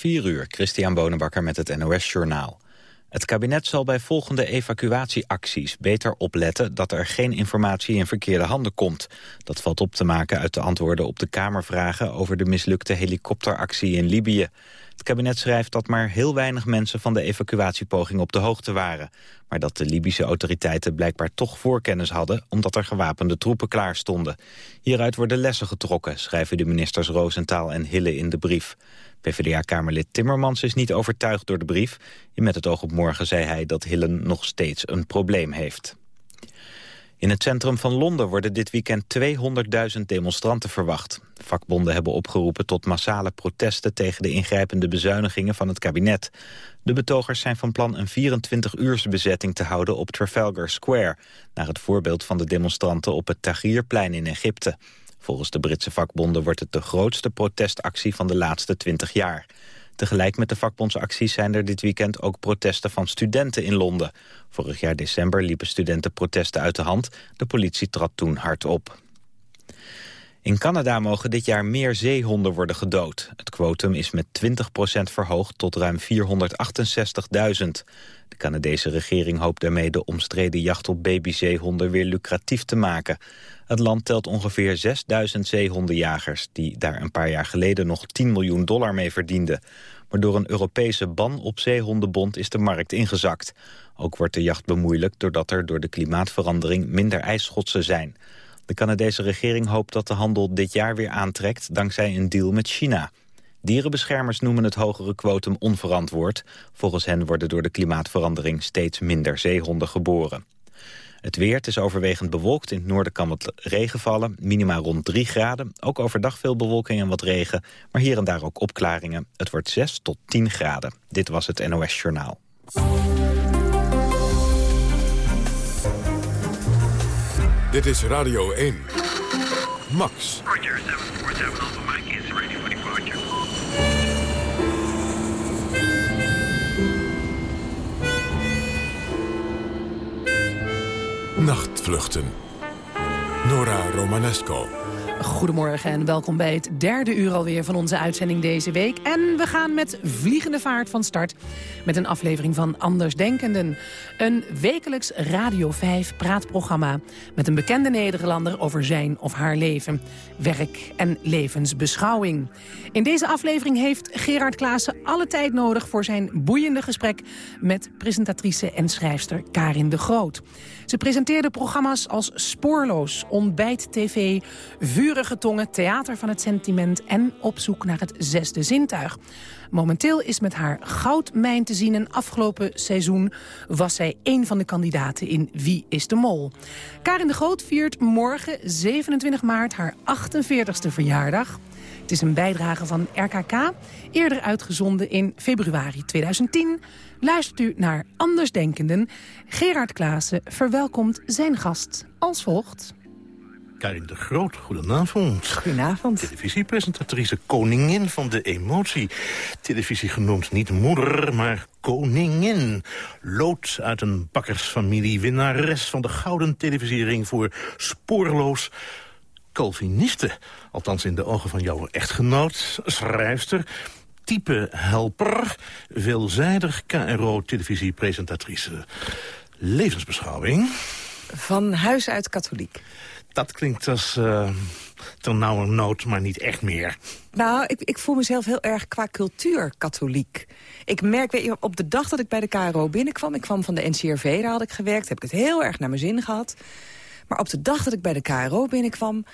4 uur, Christian Bonenbakker met het NOS Journaal. Het kabinet zal bij volgende evacuatieacties beter opletten dat er geen informatie in verkeerde handen komt. Dat valt op te maken uit de antwoorden op de Kamervragen over de mislukte helikopteractie in Libië. Het kabinet schrijft dat maar heel weinig mensen van de evacuatiepoging op de hoogte waren. Maar dat de Libische autoriteiten blijkbaar toch voorkennis hadden... omdat er gewapende troepen klaar stonden. Hieruit worden lessen getrokken, schrijven de ministers Roosentaal en Hille in de brief. PvdA-kamerlid Timmermans is niet overtuigd door de brief. Met het oog op morgen zei hij dat Hillen nog steeds een probleem heeft. In het centrum van Londen worden dit weekend 200.000 demonstranten verwacht. Vakbonden hebben opgeroepen tot massale protesten tegen de ingrijpende bezuinigingen van het kabinet. De betogers zijn van plan een 24-uursbezetting te houden op Trafalgar Square, naar het voorbeeld van de demonstranten op het Tahrirplein in Egypte. Volgens de Britse vakbonden wordt het de grootste protestactie van de laatste 20 jaar. Tegelijk met de vakbondsacties zijn er dit weekend ook protesten van studenten in Londen. Vorig jaar december liepen studentenprotesten uit de hand. De politie trad toen hard op. In Canada mogen dit jaar meer zeehonden worden gedood. Het quotum is met 20% verhoogd tot ruim 468.000. De Canadese regering hoopt daarmee de omstreden jacht op babyzeehonden weer lucratief te maken. Het land telt ongeveer 6000 zeehondenjagers... die daar een paar jaar geleden nog 10 miljoen dollar mee verdienden. Maar door een Europese ban op zeehondenbond is de markt ingezakt. Ook wordt de jacht bemoeilijkt doordat er door de klimaatverandering minder ijsschotsen zijn. De Canadese regering hoopt dat de handel dit jaar weer aantrekt dankzij een deal met China. Dierenbeschermers noemen het hogere kwotum onverantwoord. Volgens hen worden door de klimaatverandering steeds minder zeehonden geboren. Het weer, het is overwegend bewolkt. In het noorden kan wat regen vallen, minima rond 3 graden. Ook overdag veel bewolking en wat regen, maar hier en daar ook opklaringen. Het wordt 6 tot 10 graden. Dit was het NOS Journaal. Dit is Radio 1. Max. Roger, 747 Alpha Mike is ready for departure. Nachtvluchten. Nora Romanesco. Goedemorgen en welkom bij het derde uur alweer van onze uitzending deze week. En we gaan met vliegende vaart van start met een aflevering van Andersdenkenden. Een wekelijks Radio 5 praatprogramma met een bekende Nederlander over zijn of haar leven, werk en levensbeschouwing. In deze aflevering heeft Gerard Klaassen alle tijd nodig voor zijn boeiende gesprek met presentatrice en schrijfster Karin de Groot. Ze presenteerde programma's als Spoorloos, Ontbijt TV, Vurige Tongen, Theater van het Sentiment en Op zoek naar het zesde zintuig. Momenteel is met haar goudmijn te zien en afgelopen seizoen was zij een van de kandidaten in Wie is de Mol. Karin de Groot viert morgen 27 maart haar 48ste verjaardag. Het is een bijdrage van RKK, eerder uitgezonden in februari 2010. Luistert u naar Andersdenkenden. Gerard Klaassen verwelkomt zijn gast als volgt. Karin de Groot, goedenavond. Goedenavond. Televisiepresentatrice, koningin van de emotie. Televisie genoemd niet moeder, maar koningin. Lood uit een bakkersfamilie, winnares van de gouden televisiering voor Spoorloos. Calviniste, althans in de ogen van jouw echtgenoot, schrijfster type helper, veelzijdig KRO-televisiepresentatrice. Levensbeschouwing. Van huis uit katholiek. Dat klinkt als uh, nood, maar niet echt meer. Nou, ik, ik voel mezelf heel erg qua cultuur katholiek. Ik merk, weet je, op de dag dat ik bij de KRO binnenkwam... ik kwam van de NCRV, daar had ik gewerkt, heb ik het heel erg naar mijn zin gehad. Maar op de dag dat ik bij de KRO binnenkwam...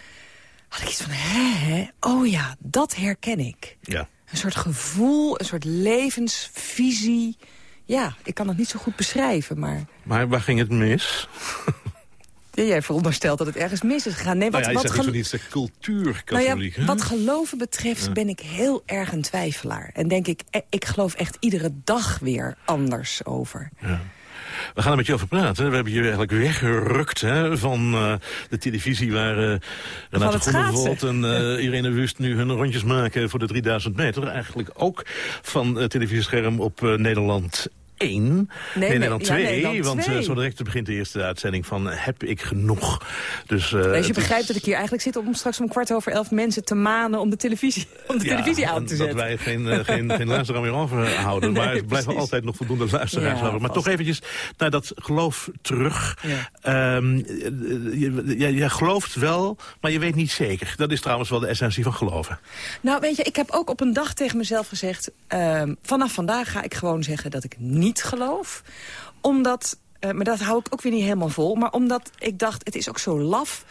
had ik iets van, hè, hè, oh ja, dat herken ik. Ja. Een soort gevoel, een soort levensvisie. Ja, ik kan het niet zo goed beschrijven, maar... Maar waar ging het mis? Ja, jij veronderstelt dat het ergens mis is gegaan. Nee, wat, nou ja, wat, wat niet de cultuurkatholiek. Nou ja, wat geloven betreft ben ik heel erg een twijfelaar. En denk ik, eh, ik geloof echt iedere dag weer anders over. Ja. We gaan er met je over praten. We hebben je eigenlijk weggerukt hè, van uh, de televisie... waar uh, Renate Groenewold en uh, Irene Wust nu hun rondjes maken voor de 3000 meter. Eigenlijk ook van het televisiescherm op Nederland 1. Nee, nee, Nederland 2. ja, Nederland want 2. zo direct begint de eerste uitzending van Heb ik genoeg. Dus, uh, Dus je begrijpt dat ik hier eigenlijk zit om straks om kwart over elf mensen te manen om de televisie, om de ja, televisie aan te dat zetten. wij geen, uh, geen, geen luisteraar meer overhouden. Nee, maar er blijven altijd nog voldoende luisteraars Ja, over. Maar toch eventjes naar dat geloof terug. Ja. Um, je, je, je gelooft wel, maar je weet niet zeker. Dat is trouwens wel de essentie van geloven. Nou, weet je, ik heb ook op een dag tegen mezelf gezegd... ehm, vanaf vandaag ga ik gewoon zeggen dat ik niet geloof. Omdat, eh, maar dat hou ik ook weer niet helemaal vol... maar omdat ik dacht, het is ook zo laf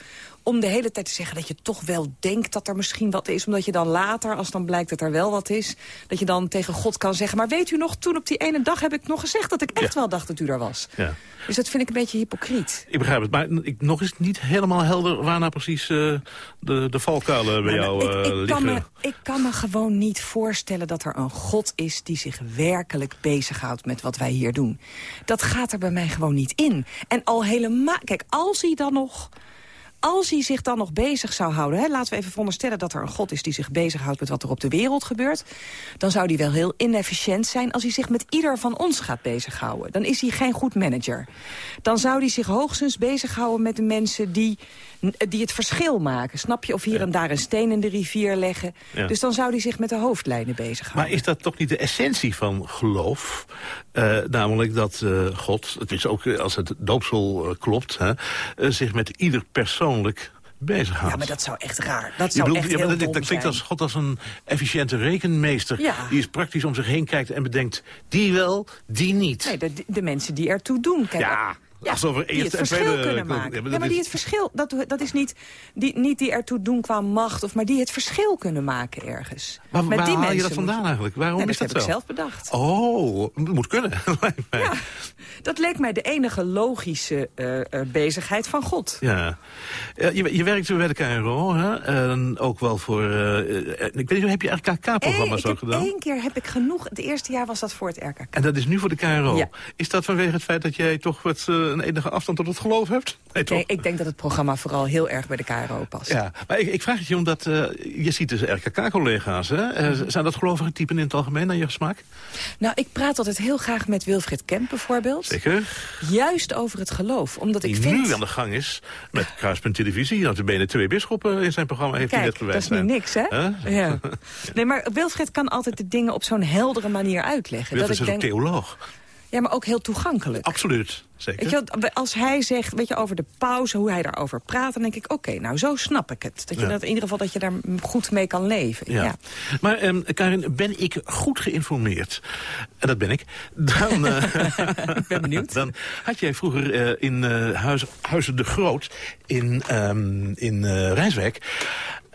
om de hele tijd te zeggen dat je toch wel denkt dat er misschien wat is. Omdat je dan later, als dan blijkt dat er wel wat is... dat je dan tegen God kan zeggen... maar weet u nog, toen op die ene dag heb ik nog gezegd... dat ik echt Ja. wel dacht dat u er was. Ja. Dus dat vind ik een beetje hypocriet. Ik begrijp het, maar ik, nog is het niet helemaal helder... waar nou precies uh, de, de valkuilen bij jou Nou, ik, uh, ik, liggen. kan me, ik kan me gewoon niet voorstellen dat er een God is... die zich werkelijk bezighoudt met wat wij hier doen. Dat gaat er bij mij gewoon niet in. En al helemaal... Kijk, als hij dan nog... Als hij zich dan nog bezig zou houden... Hè, laten we even veronderstellen dat er een God is die zich bezighoudt... met wat er op de wereld gebeurt... dan zou hij wel heel inefficiënt zijn... als hij zich met ieder van ons gaat bezighouden. Dan is hij geen goed manager. Dan zou hij zich hoogstens bezighouden met de mensen die, die het verschil maken. Snap je? Of hier en daar een steen in de rivier leggen. Ja. Dus dan zou hij zich met de hoofdlijnen bezighouden. Maar is dat toch niet de essentie van geloof? Uh, namelijk dat uh, God, het is ook als het doopsel uh, klopt... Hè, zich met ieder persoonlijk bezighoudt. Ja, maar dat zou echt raar. Dat zou bedoelt, echt ja, heel dat, dat klinkt als God als een efficiënte rekenmeester. Ja. Die is praktisch om zich heen kijkt en bedenkt... die wel, die niet. Nee, de, de mensen die ertoe doen. Kijk, ja, Ja, als over die het en verschil tweede... kunnen maken. Ja, maar Ja, dat maar die het verschil, dat, dat is niet die, niet die ertoe doen qua macht, of, maar die het verschil kunnen maken ergens. Maar Met waar die haal je dat moet vandaan eigenlijk? Waarom Nee, is dat dat heb zo? ik zelf bedacht. Oh, moet kunnen. lijkt mij. Ja, dat leek mij de enige logische eh, eh, bezigheid van God. Ja. Ja, je, je werkt bij de KRO, hè? En ook wel voor... eh, eh, ik weet niet, heb je Eén, RKK-programma's ik ook gedaan? één keer heb ik genoeg. Het eerste jaar was dat voor het RKK. En dat is nu voor de KRO. Ja. Is dat vanwege het feit dat jij toch wat, eh, een enige afstand tot het geloof hebt? Nee? Nee, ik denk dat het programma vooral heel erg bij de KRO past. Ja, maar ik, ik vraag het je omdat eh, je ziet dus RKK-collega's. hè? Eh, Mhm. zijn dat gelovige typen in het algemeen naar je smaak? Nou, ik praat altijd heel graag met Wilfried Kemp bijvoorbeeld. Zeker. Juist over het geloof. Omdat Die ik vind... nu aan de gang is met Kruispunt Televisie. Dat de benen twee bisschoppen in zijn programma heeft hij net Kijk, dat is niet niks, hè? Huh? Ja. Nee, maar Wilfred kan altijd de dingen op zo'n heldere manier uitleggen. Dat dat is ik een denk, theoloog. ja, maar ook heel toegankelijk. Absoluut. Zeker. Weet je, wat, als hij zegt, weet je, over de pauze, hoe hij daarover praat... dan denk ik, oké, nou, zo snap ik het. Dat je Ja. dat in ieder geval dat je daar goed mee kan leven. Ja. Ja. Maar ehm, Karin, ben ik goed geïnformeerd? En dat ben ik. Dan, eh, Ik ben benieuwd. dan had jij vroeger eh, in eh, Huis, Huizen de Groot in, ehm, in eh, Rijswijk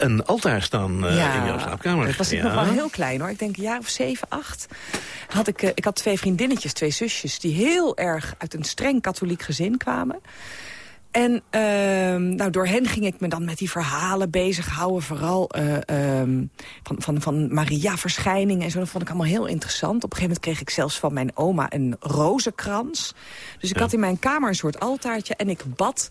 een altaar staan eh, in jouw slaapkamer. dat was ik ja. nog wel heel klein hoor. Ik denk een jaar of zeven, acht. Had ik, eh, ik had twee vriendinnetjes, twee zusjes... die heel erg uit een streng katholiek gezin kwamen. En ehm, nou, door hen ging ik me dan met die verhalen bezighouden. Vooral eh, ehm, van, van, van Maria-verschijningen en zo. Dat vond ik allemaal heel interessant. Op een gegeven moment kreeg ik zelfs van mijn oma een rozenkrans. Dus ik Ja. had in mijn kamer een soort altaartje. En ik bad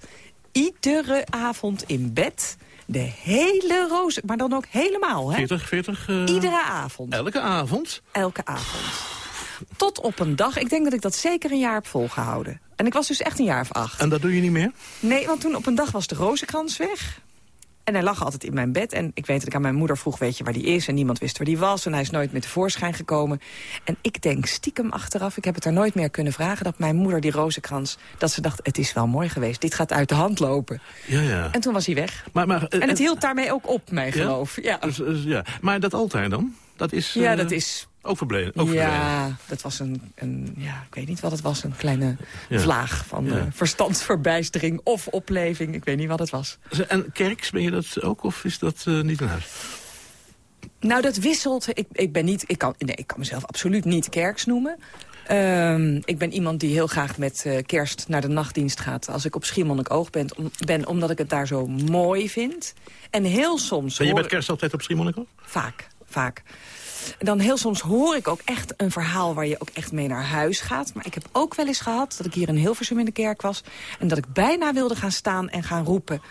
iedere avond in bed de hele rozen. Maar dan ook helemaal, hè? 40, 40? eh, Iedere avond. Elke avond? Elke avond. Tot op een dag. Ik denk dat ik dat zeker een jaar heb volgehouden. En ik was dus echt een jaar of acht. En dat doe je niet meer? Nee, want toen op een dag was de rozenkrans weg. En hij lag altijd in mijn bed. En ik weet dat ik aan mijn moeder vroeg, weet je waar die is? En niemand wist waar die was. En hij is nooit meer tevoorschijn gekomen. En ik denk stiekem achteraf, ik heb het er nooit meer kunnen vragen... dat mijn moeder die rozenkrans, dat ze dacht, het is wel mooi geweest. Dit gaat uit de hand lopen. Ja, ja. En toen was hij weg. Maar, maar, eh, En het hield daarmee ook op, mijn Ja? geloof. Ja, dus, dus, ja. Maar dat altaar dan? Dat is, ja eh, dat is ook verdwenen? ja, dat was een, een, ja, ik weet niet wat het was, een kleine Ja. vlaag van Ja. eh, verstandsverbijstering of opleving. Ik weet niet wat het was. En kerks, ben je dat ook of is dat eh, niet in huis? Nou, dat wisselt. Ik, ik, ben niet, ik, kan, nee, ik kan mezelf absoluut niet kerks noemen. Ehm, ik ben iemand die heel graag met eh, kerst naar de nachtdienst gaat... als ik op Schiermonnikoog ben, om, ben, omdat ik het daar zo mooi vind. En heel soms... Ben je met kerst altijd op Schiermonnikoog? Vaak, vaak. En dan heel soms hoor ik ook echt een verhaal waar je ook echt mee naar huis gaat. Maar ik heb ook wel eens gehad dat ik hier in Hilversum in de kerk was... en dat ik bijna wilde gaan staan en gaan roepen...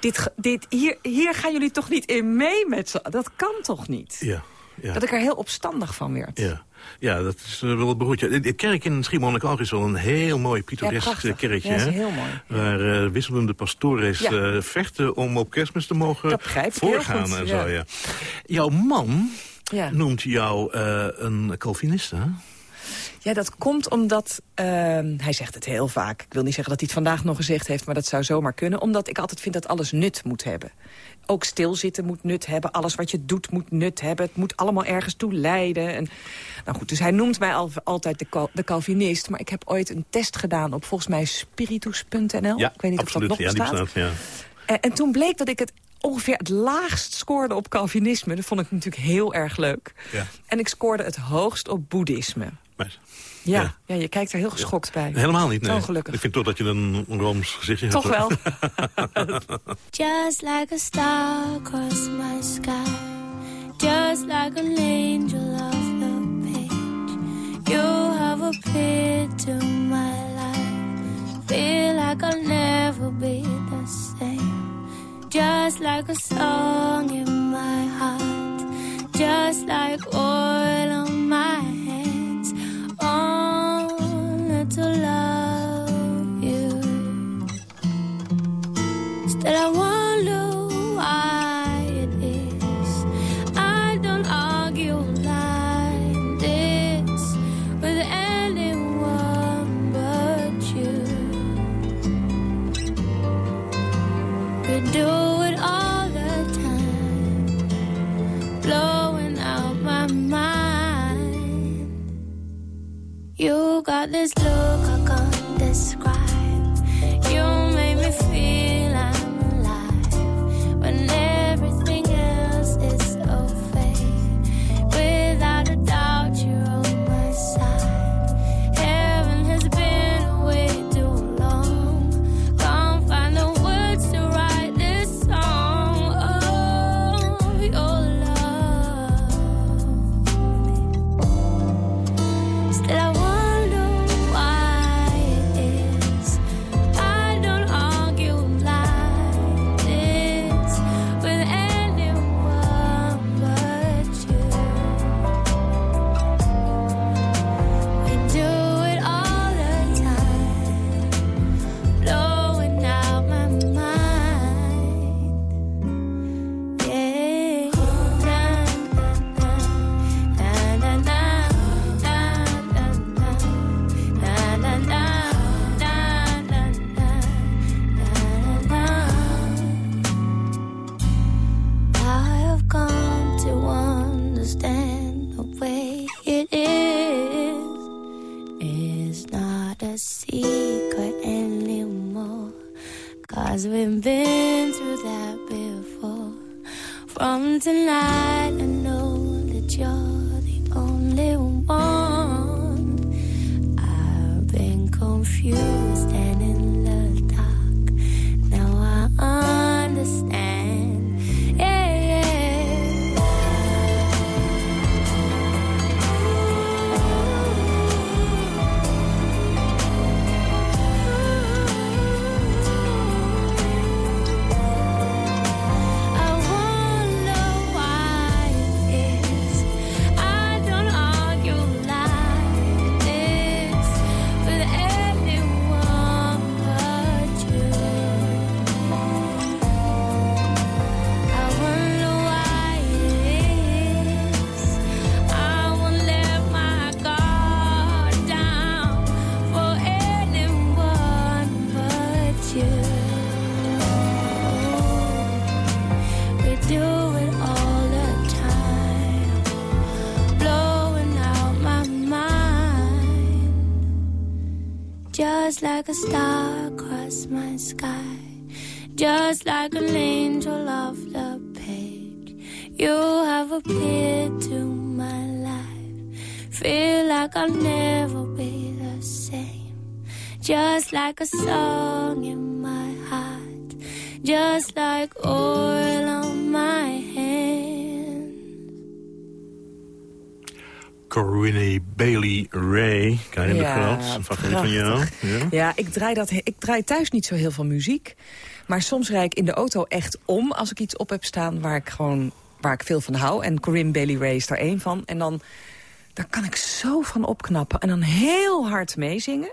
Dit, dit, hier, hier gaan jullie toch niet in mee met z'n... Dat kan toch niet? Ja. ja. Dat ik er heel opstandig van werd. Ja. Ja, dat is eh, wel het beroertje. De kerk in Schiermonnikoog is wel een heel mooi Ja, pittoresk prachtig. kerkje. Ja, dat is heel mooi. Waar eh, wisselende pastores Ja. eh, vechten om op kerstmis te mogen voorgaan en ja. zo. Ja. Jouw man Ja. noemt jou eh, een Calvinist, hè? Ja, dat komt omdat... ehm, hij zegt het heel vaak. Ik wil niet zeggen dat hij het vandaag nog gezegd heeft... maar dat zou zomaar kunnen. Omdat ik altijd vind dat alles nut moet hebben. Ook stilzitten moet nut hebben. Alles wat je doet moet nut hebben. Het moet allemaal ergens toe leiden. En, nou goed, dus hij noemt mij al, altijd de, Cal- de Calvinist. Maar ik heb ooit een test gedaan op volgens mij spiritus.nl. Ja, ik weet niet absoluut. of dat nog ja, bestaat, ja. En, en toen bleek dat ik het ongeveer het laagst scoorde op Calvinisme. Dat vond ik natuurlijk heel erg leuk. Ja. En ik scoorde het hoogst op boeddhisme. Maar, Ja, Ja. ja. je kijkt er heel geschokt bij. helemaal niet, nee. Gelukkig. Ik vind toch dat je een, een Rooms gezichtje Toch hebt. wel. Just like a star across my sky. Just like an angel off the page. You have appeared to my life. Feel like I'll never be the same. Just like a song in my heart. Just like oil on my hands. Only to love you. Still I wonder why a star across my sky, just like an angel off the page. You have appeared to my life. Feel like I'll never be the same. Just like a song in my heart, just like oil Bailey Ray. Kan je Ja, Een favoriet van jou? Ja? Ja, ik draai, dat, ik draai thuis niet zo heel veel muziek. Maar soms rijd ik in de auto echt om als ik iets op heb staan... waar ik gewoon waar ik veel van hou. En Corinne Bailey Ray is daar één van. En dan daar kan ik zo van opknappen. En dan heel hard meezingen.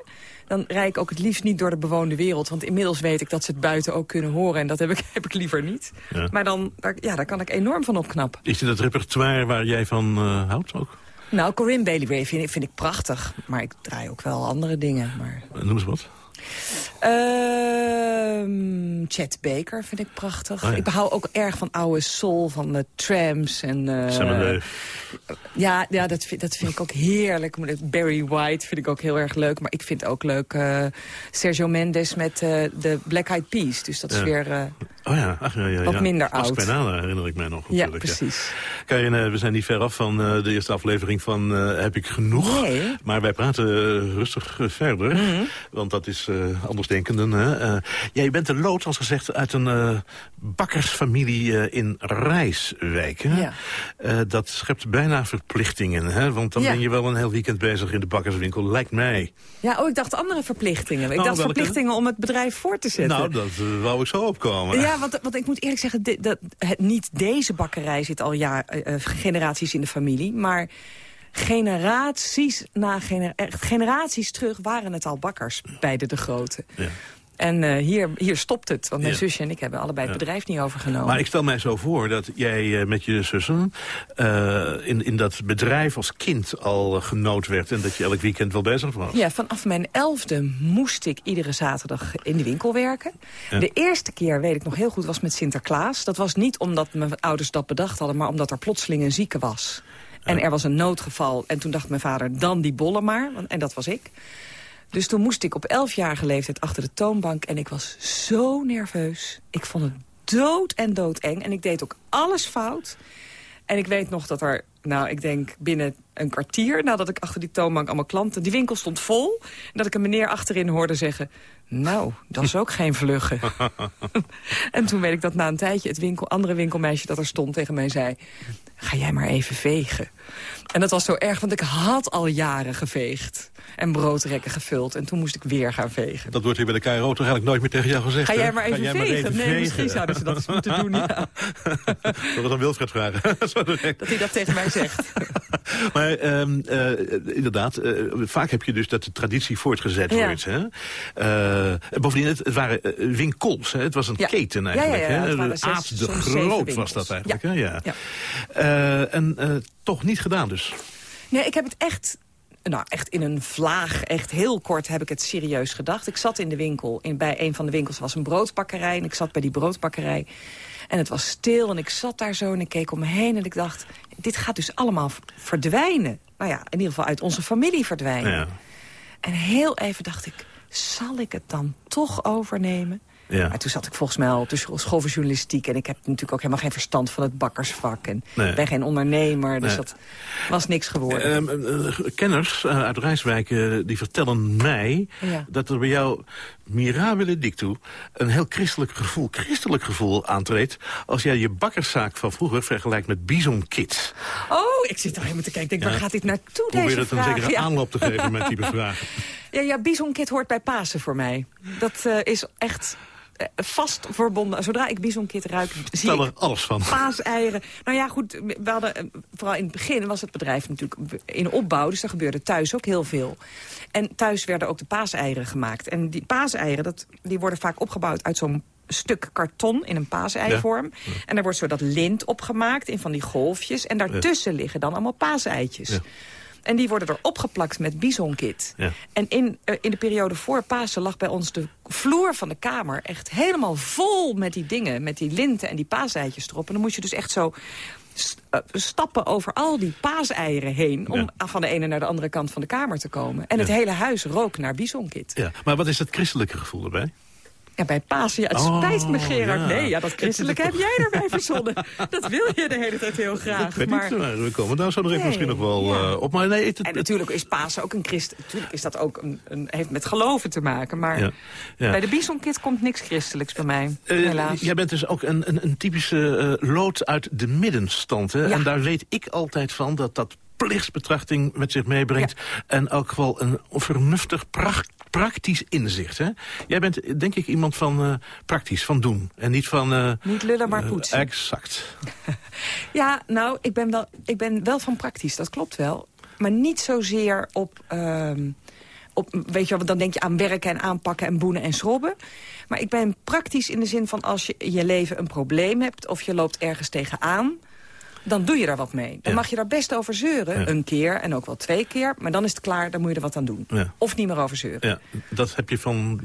Dan rijd ik ook het liefst niet door de bewoonde wereld. Want inmiddels weet ik dat ze het buiten ook kunnen horen. En dat heb ik, heb ik liever niet. Ja. Maar dan, daar, ja, daar kan ik enorm van opknappen. Is dit het repertoire waar jij van eh, houdt ook? Nou, Corinne Bailey Ray vind, ik- prachtig. Maar ik draai ook wel andere dingen. Maar... Noem eens wat. Ehm, Chet Baker vind ik prachtig. Oh ja. Ik hou ook erg van oude soul, van de trams. En, Dave. Ja, ja dat, vind, dat vind ik ook heerlijk. Barry White vind ik ook heel erg leuk. Maar ik vind ook leuk eh, Sergio Mendes met eh, de Black Eyed Peas. Dus dat is weer... Oh ja, ach, ja, ja, Wat minder Als oud. Penana herinner ik mij nog. ja, precies. Karin, we zijn niet ver af van de eerste aflevering van Heb ik genoeg? Nee. Mhm. Maar wij praten rustig verder. Want dat is eh andersdenkenden. Hè? Eh, jij bent een lood, als gezegd, uit een eh, bakkersfamilie eh, in Rijswijk. Hè? Ja. Dat schept bijna verplichtingen. Hè? Want dan Ja. ben je wel een heel weekend bezig in de bakkerswinkel, lijkt mij. Ja, oh, ik dacht andere verplichtingen. Ik Nou, dacht welke? verplichtingen om het bedrijf voor te zetten. Nou, dat wou ik zo opkomen. Ja, want, want ik moet eerlijk zeggen, dat, het, niet deze bakkerij zit al ja, eh, generaties in de familie. Maar generaties na gener- echt generaties terug waren het al bakkers, beide de grote. Ja. En eh, hier, hier stopt het, want mijn Ja. zusje en ik hebben allebei het bedrijf niet overgenomen. Maar ik stel mij zo voor dat jij eh, met je zussen eh, in, in dat bedrijf als kind al eh, genood werd... en dat je elk weekend wel bezig was. Ja, vanaf mijn elfde moest ik iedere zaterdag in de winkel werken. Ja. De eerste keer, weet ik nog heel goed, was met Sinterklaas. Dat was niet omdat mijn ouders dat bedacht hadden... maar omdat er plotseling een zieke was. En er was een noodgeval. En toen dacht mijn vader, dan die bollen maar. En dat was ik. Dus toen moest ik op elfjarige leeftijd achter de toonbank. En ik was zo nerveus. Ik vond het dood en doodeng. En ik deed ook alles fout. En ik weet nog dat er, nou, ik denk binnen een kwartier... nadat ik achter die toonbank allemaal klanten... die winkel stond vol. En dat ik een meneer achterin hoorde zeggen... nou, dat is ook geen vlugge. en toen weet ik dat na een tijdje het winkel, andere winkelmeisje dat er stond tegen mij zei... ga jij maar even vegen. En dat was zo erg, want ik had al jaren geveegd. En broodrekken gevuld. En toen moest ik weer gaan vegen. Dat wordt hier bij de KRO toch eigenlijk nooit meer tegen jou gezegd. Ga jij maar even vegen? nee, misschien zouden ze dat eens moeten doen, ja. Zullen we dan Wilfred vragen? Dat hij dat tegen mij zegt. maar ehm, eh, inderdaad, eh, vaak heb je dus dat de traditie voortgezet Ja. wordt. Hè? Eh, bovendien, het, het waren winkels. Hè? Het was een Ja. keten eigenlijk. ja, ja, hè? Aad de Groot was dat eigenlijk. Hè? Ja. En toch niet gedaan dus. Nee, ik heb het echt... Nou, echt in een vlaag, echt heel kort heb ik het serieus gedacht. Ik zat in de winkel, in, bij een van de winkels was een broodbakkerij... en ik zat bij die broodbakkerij en het was stil en ik zat daar zo... en ik keek om me heen en ik dacht, dit gaat dus allemaal verdwijnen. Nou ja, in ieder geval uit onze familie verdwijnen. Ja. En heel even dacht ik, zal ik het dan toch overnemen? Ja. Maar toen zat ik volgens mij al op de scho- school voor journalistiek... en ik heb natuurlijk ook helemaal geen verstand van het bakkersvak. En Nee. ben geen ondernemer, dus Nee. dat was niks geworden. Ehm, eh, kenners eh, uit Rijswijk eh, die vertellen mij Ja. dat er bij jou mirabile dictu een heel christelijk gevoel, christelijk gevoel aantreedt als jij je bakkerszaak van vroeger vergelijkt met Bison Kids. Oh, ik zit er helemaal te kijken. Ik denk, waar gaat dit naartoe, Probeer deze het een zekere ja. aanloop te geven met die vragen. Ja, ja, bisonkit hoort bij Pasen voor mij. Dat eh, is echt eh, vast verbonden. Zodra ik bisonkit ruik, zie Stel er ik alles van. paaseieren. Nou ja, goed, we hadden, eh, vooral in het begin was het bedrijf natuurlijk in opbouw. Dus er gebeurde thuis ook heel veel. En thuis werden ook de paaseieren gemaakt. En die paaseieren, dat, die worden vaak opgebouwd uit zo'n stuk karton in een paaseiervorm. En daar wordt zo dat lint opgemaakt in van die golfjes. En daartussen liggen dan allemaal paaseitjes. Ja. En die worden er opgeplakt met bisonkit. Ja. En in, eh, in de periode voor Pasen lag bij ons de vloer van de kamer... echt helemaal vol met die dingen, met die linten en die paaseitjes erop. En dan moest je dus echt zo eh, stappen over al die paaseieren heen... om van de ene naar de andere kant van de kamer te komen. En het hele huis rook naar bisonkit. Ja. Maar wat is het christelijke gevoel erbij? Ja, bij Pasen, ja, het Oh, spijt me Gerard. ja. Nee, ja, dat christelijke heb jij erbij verzonnen. Dat wil je de hele tijd heel graag. Ik weet maar... niet, we komen daar zo direct Nee, misschien nog wel ja. eh, op. Maar nee, het, het- En natuurlijk is Pasen ook een christen. Natuurlijk is dat ook een, een, heeft met geloven te maken. Maar Ja, bij de bisonkit komt niks christelijks bij mij. Eh, helaas. jij bent dus ook een, een, een typische eh, lood uit de middenstand. Hè? En daar weet ik altijd van dat dat plichtsbetrachting met zich meebrengt. En ook wel een vernuftig, pracht, praktisch inzicht. Hè? Jij bent denk ik iemand van eh, praktisch, van doen. En niet van... eh, Niet lullen, maar eh, poetsen. exact. Ja, nou, ik ben, wel, ik ben wel van praktisch, dat klopt wel. Maar niet zozeer op... ehm, op weet je wel, dan denk je aan werken en aanpakken en boenen en schrobben. Maar ik ben praktisch in de zin van als je in je leven een probleem hebt... of je loopt ergens tegenaan, dan doe je daar wat mee. Dan Ja. mag je daar best over zeuren, Ja. een keer en ook wel twee keer. Maar dan is het klaar, dan moet je er wat aan doen. Ja. Of niet meer over zeuren. Dat heb je van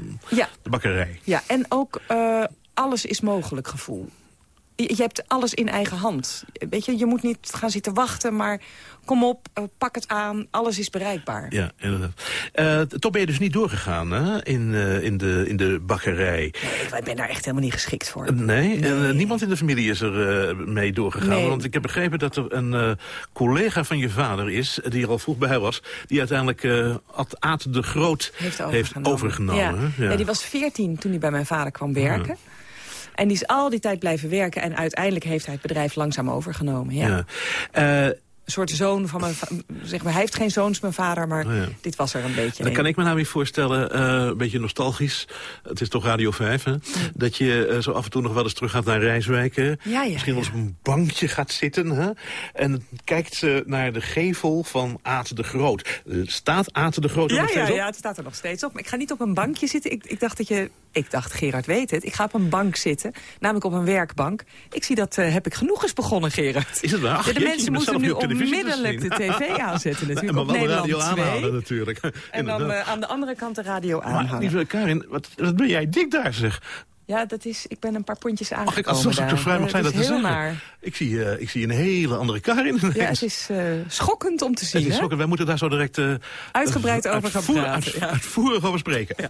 de bakkerij. ja en ook eh, alles is mogelijk gevoel. Je, hebt alles in eigen hand. Weet je, je moet niet gaan zitten wachten, maar kom op, eh, pak het aan. Alles is bereikbaar. Ja, inderdaad. Eh, toch ben je dus niet doorgegaan hè? In, eh, in, de, in de bakkerij. Nee, ik ben daar echt helemaal niet geschikt voor. Nee, en niemand in de familie is er eh, mee doorgegaan. Nee. Want ik heb begrepen dat er een eh, collega van je vader is... die er al vroeg bij was... die uiteindelijk eh Ad Aad de Groot Heeft heeft overgenomen. Ja. Ja. Ja, die was 14 toen hij bij mijn vader kwam werken. En die is al die tijd blijven werken. En uiteindelijk heeft hij het bedrijf langzaam overgenomen. Ja. Ja. Eh, soort zoon van mijn vader. Zeg maar, hij heeft geen zoons, mijn vader, maar Oh ja. dit was er een beetje. Dan kan een. ik me nou weer voorstellen, eh, een beetje nostalgisch. Het is toch Radio 5, hè? Dat je eh, zo af en toe nog wel eens terug gaat naar Rijswijk. hè? Ja, ja, Misschien wel eens op een bankje gaat zitten. Hè? En kijkt ze naar de gevel van Aad de Groot. Eh, Staat Aad de Groot er nog ja, steeds op? ja, het staat er nog steeds op. Maar ik ga niet op een bankje zitten. Ik, ik dacht dat je... Ik dacht, Gerard weet het. Ik ga op een bank zitten, namelijk op een werkbank. Ik zie dat, heb ik genoeg eens begonnen, Gerard. Is het waar? Ach, de jeetje, mensen moeten nu televisie te onmiddellijk de tv aanzetten natuurlijk. maar op wel de radio 2. aanhouden natuurlijk. En dan eh, aan de andere kant de radio Maar aanhangen. lieve Karin, wat, wat ben jij dik daar zeg. Ja, dat is, ik ben een paar pondjes Mag aangekomen als ik zo vrij mag Eh, zijn dat te is heel zeggen? naar. Ik zie, eh, ik zie een hele andere Karin. Ja, het is eh, schokkend om te zien, Het is ook, wij moeten daar zo direct eh, Uitgebreid over gaan praten, uit- ja. Uitvoerig over spreken. Ja.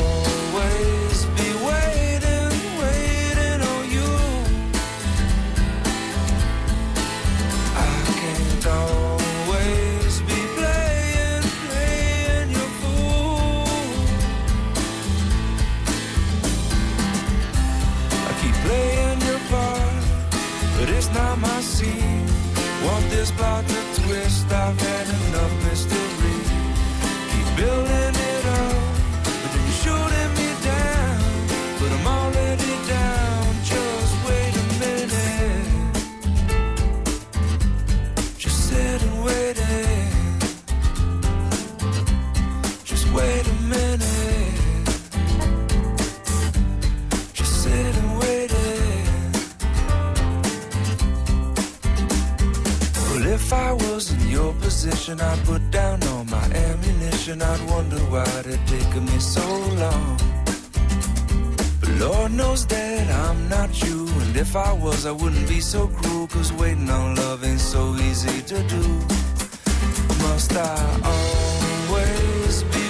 This plot to twist? I've had enough mystery. Keep building position, I'd put down all my ammunition. I'd wonder why it taken me so long. But Lord knows that I'm not you. And if I was, I wouldn't be so cruel. Cause waiting on love ain't so easy to do. Must I always be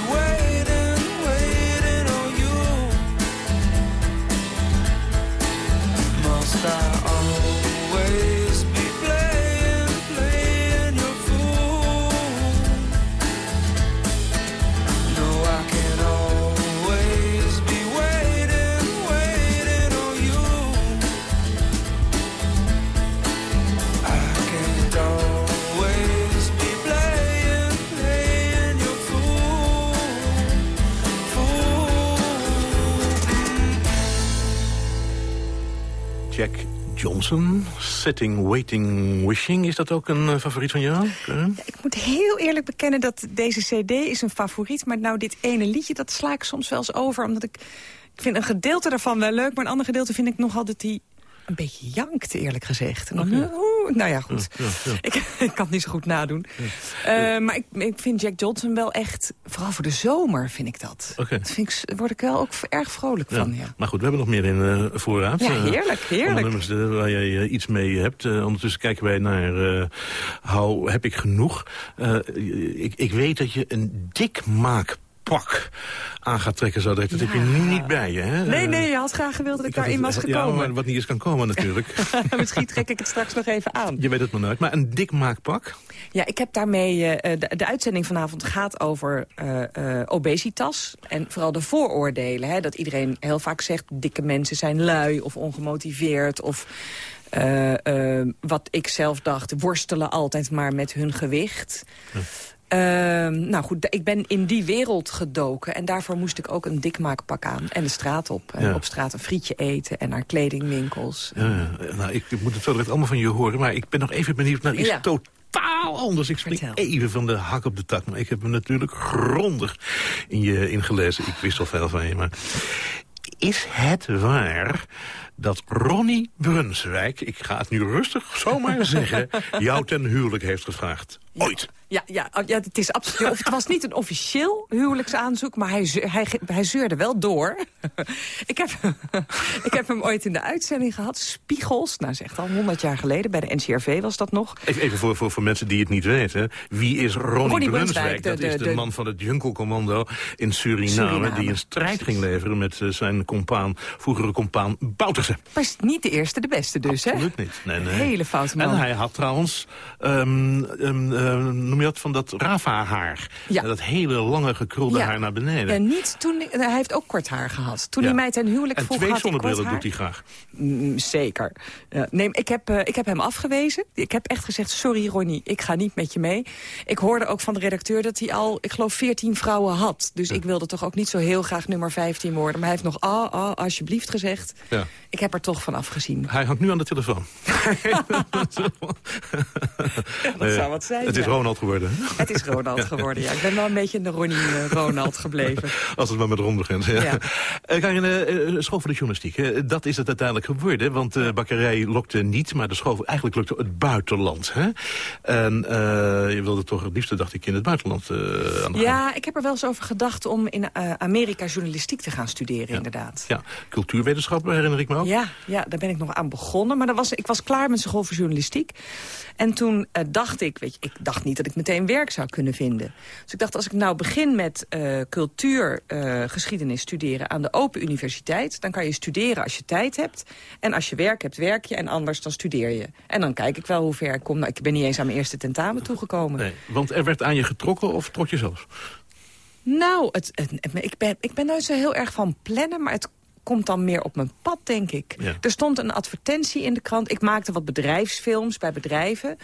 Johnson, Sitting, Waiting, Wishing. Is dat ook een eh, favoriet van jou? Eh? Ik moet heel eerlijk bekennen dat deze cd is een favoriet. Maar nou, dit ene liedje, dat sla ik soms wel eens over. Omdat ik, ik vind een gedeelte daarvan wel leuk. Maar een ander gedeelte vind ik nogal dat hij een beetje jankt, eerlijk gezegd. En dan, oeh, nou ja, goed. Ja, ja, ja. Ik, ik kan het niet zo goed nadoen. Eh, maar ik, ik vind Jack Johnson wel echt... Vooral voor de zomer vind ik dat. Vind ik, word ik wel ook erg vrolijk van, ja. Maar goed, we hebben nog meer in eh, voorraad. Ja, Eh, heerlijk, heerlijk. Nummers waar jij iets mee hebt. Ondertussen kijken wij naar Hou heb ik genoeg. Ik, ik weet dat je een dik maakpak aan gaat trekken zo. Dat heb je nu niet bij je, hè? Nee, Eh, nee, je had graag gewild dat ik, daarin was Ja, gekomen. maar wat niet eens kan komen natuurlijk. Misschien trek ik het straks nog even aan. je weet het maar nooit. Maar een dik maakpak? Ja, ik heb daarmee... eh, de, de uitzending vanavond gaat over eh, eh, obesitas. En vooral de vooroordelen. Hè, dat iedereen heel vaak zegt... dikke mensen zijn lui of ongemotiveerd. Of eh, eh, wat ik zelf dacht... worstelen altijd maar met hun gewicht. Ehm, nou goed, ik ben in die wereld gedoken. En daarvoor moest ik ook een dikmaakpak aan. En de straat op. En Ja. op straat een frietje eten. En naar kledingwinkels. Ja, nou, ik, ik moet het zo direct allemaal van je horen. Maar ik ben nog even benieuwd naar iets Ja. totaal anders. Ik spring Vertel. even van de hak op de tak. Maar ik heb me natuurlijk grondig in je ingelezen. Ik wist al veel van je, maar... Is het waar dat Ronnie Brunswijk... ik ga het nu rustig zomaar zeggen... jou ten huwelijk heeft gevraagd? Ooit. Ja, ja, oh, ja het, is absoluut, of het was niet een officieel huwelijksaanzoek, maar hij, hij, hij zeurde wel door. ik, heb, ik heb hem ooit in de uitzending gehad, Spiegels. Nou, zeg al 100 jaar geleden, bij de NCRV was dat nog. Even, even voor, voor, voor mensen die het niet weten. Wie is Ronnie, Ronnie Brunswijk? De- dat is de- man van het Junkelcommando in Suriname... Suriname, die een strijd ging leveren met eh, zijn compaan, vroegere compaan Bouterse. Maar is niet de eerste, de beste dus, hè? Absoluut niet. Nee, nee. Hele foute man. En hij had trouwens, ehm, ehm, ehm, je dat, van dat Rafa-haar. Ja. Dat hele lange gekrulde Ja. haar naar beneden. Ja, niet toen, hij heeft ook kort haar gehad. Toen Ja. hij mij ten huwelijk en vroeg, twee had hij kort zonnebrillen doet hij graag. Mm, zeker. Ja, nee, ik heb, eh, ik heb hem afgewezen. Ik heb echt gezegd, sorry Ronnie, ik ga niet met je mee. Ik hoorde ook van de redacteur dat hij al, ik geloof, 14 vrouwen had. Dus ik wilde toch ook niet zo heel graag nummer 15 worden. Maar hij heeft nog, ah, ah, alsjeblieft gezegd. Ja. Ik heb er toch van afgezien. Hij hangt nu aan de telefoon. dat zou wat zijn, Het is. Ronald geworden. Het is Ronald geworden, ja. Ik ben wel een beetje de Ronnie eh, Ronald gebleven. Als het maar met Ron begint. Ja. Ja. Eh, Karin, eh, school voor de journalistiek. dat is het uiteindelijk geworden. Want de bakkerij lokte niet, maar de school eigenlijk lukte het buitenland. Hè? En je wilde toch het liefste, dacht ik, in het buitenland aan de gang. Ja, ik heb er wel eens over gedacht om in Amerika journalistiek te gaan studeren, inderdaad. Ja, cultuurwetenschappen herinner ik me ook. Ja, ja, daar ben ik nog aan begonnen. Maar dan was, ik was klaar met school voor journalistiek. En toen dacht ik, weet je, ik dacht niet dat ik meteen werk zou kunnen vinden. Dus ik dacht, als ik nou begin met eh cultuurgeschiedenis studeren aan de Open Universiteit... dan kan je studeren als je tijd hebt. En als je werk hebt, werk je. En anders dan studeer je. En dan kijk ik wel hoe ver ik kom. Nou, ik ben niet eens aan mijn eerste tentamen toegekomen. Nee, want er werd aan je getrokken of trok je zelf? Nou, het, het- het- ik, ben, ik ben nooit zo heel erg van plannen, maar het komt dan meer op mijn pad, denk ik. Ja. Er stond een advertentie in de krant. Ik maakte wat bedrijfsfilms bij bedrijven.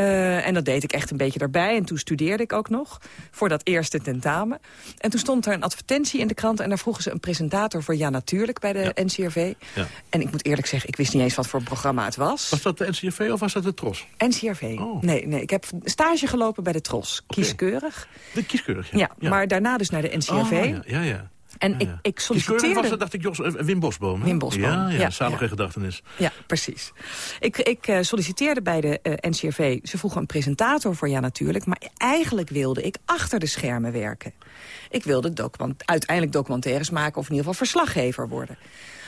Eh, en dat deed ik echt een beetje daarbij. En toen studeerde ik ook nog voor dat eerste tentamen. En toen stond er een advertentie in de krant... en daar vroegen ze een presentator voor Ja Natuurlijk bij de NCRV. Ja. En ik moet eerlijk zeggen, ik wist niet eens wat voor programma het was. Was dat de NCRV of was dat de Tros? NCRV. Oh. Nee, nee, ik heb stage gelopen bij de Tros. Kieskeurig. De kieskeurig, Ja, maar daarna dus naar de NCRV. Oh, ja, ja, ja. En Ja, ik, ik solliciteerde... was dat, dacht ik, Jos, eh, Wim Bosboom. hè? Wim Bosboom, Ja, ja, ja, zalige gedachtenis. Ja, precies. Ik, ik eh, solliciteerde bij de eh, NCRV. Ze vroegen een presentator voor Ja Natuurlijk. Maar eigenlijk wilde ik achter de schermen werken. Ik wilde document, uiteindelijk documentaires maken... of in ieder geval verslaggever worden.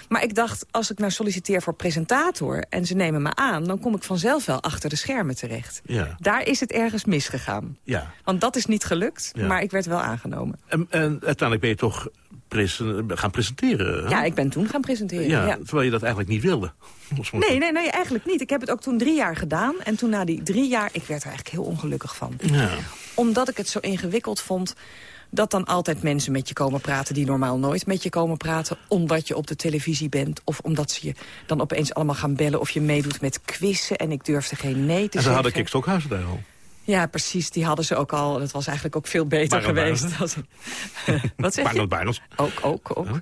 Maar ik dacht, als ik nou solliciteer voor presentator... en ze nemen me aan, dan kom ik vanzelf wel achter de schermen terecht. Ja. Daar is het ergens misgegaan. Ja. Want dat is niet gelukt, Ja. maar ik werd wel aangenomen. En, en uiteindelijk ben je toch presen- gaan presenteren. hè? Ja, ik ben toen gaan presenteren. Ja, ja. terwijl je dat eigenlijk niet wilde. Nee, nee, nee, eigenlijk niet. Ik heb het ook toen drie jaar gedaan. En toen na die drie jaar, ik werd er eigenlijk heel ongelukkig van. Ja. Omdat ik het zo ingewikkeld vond dat dan altijd mensen met je komen praten... die normaal nooit met je komen praten, omdat je op de televisie bent... of omdat ze je dan opeens allemaal gaan bellen of je meedoet met quizzen... en ik durfde geen nee te En ze zeggen. hadden Kik Stokhuizen daar al. Ja, precies. Die hadden ze ook al. Dat was eigenlijk ook veel beter Barend geweest. Wat zeg je? Barnard Barnard. Ook, ook, ook.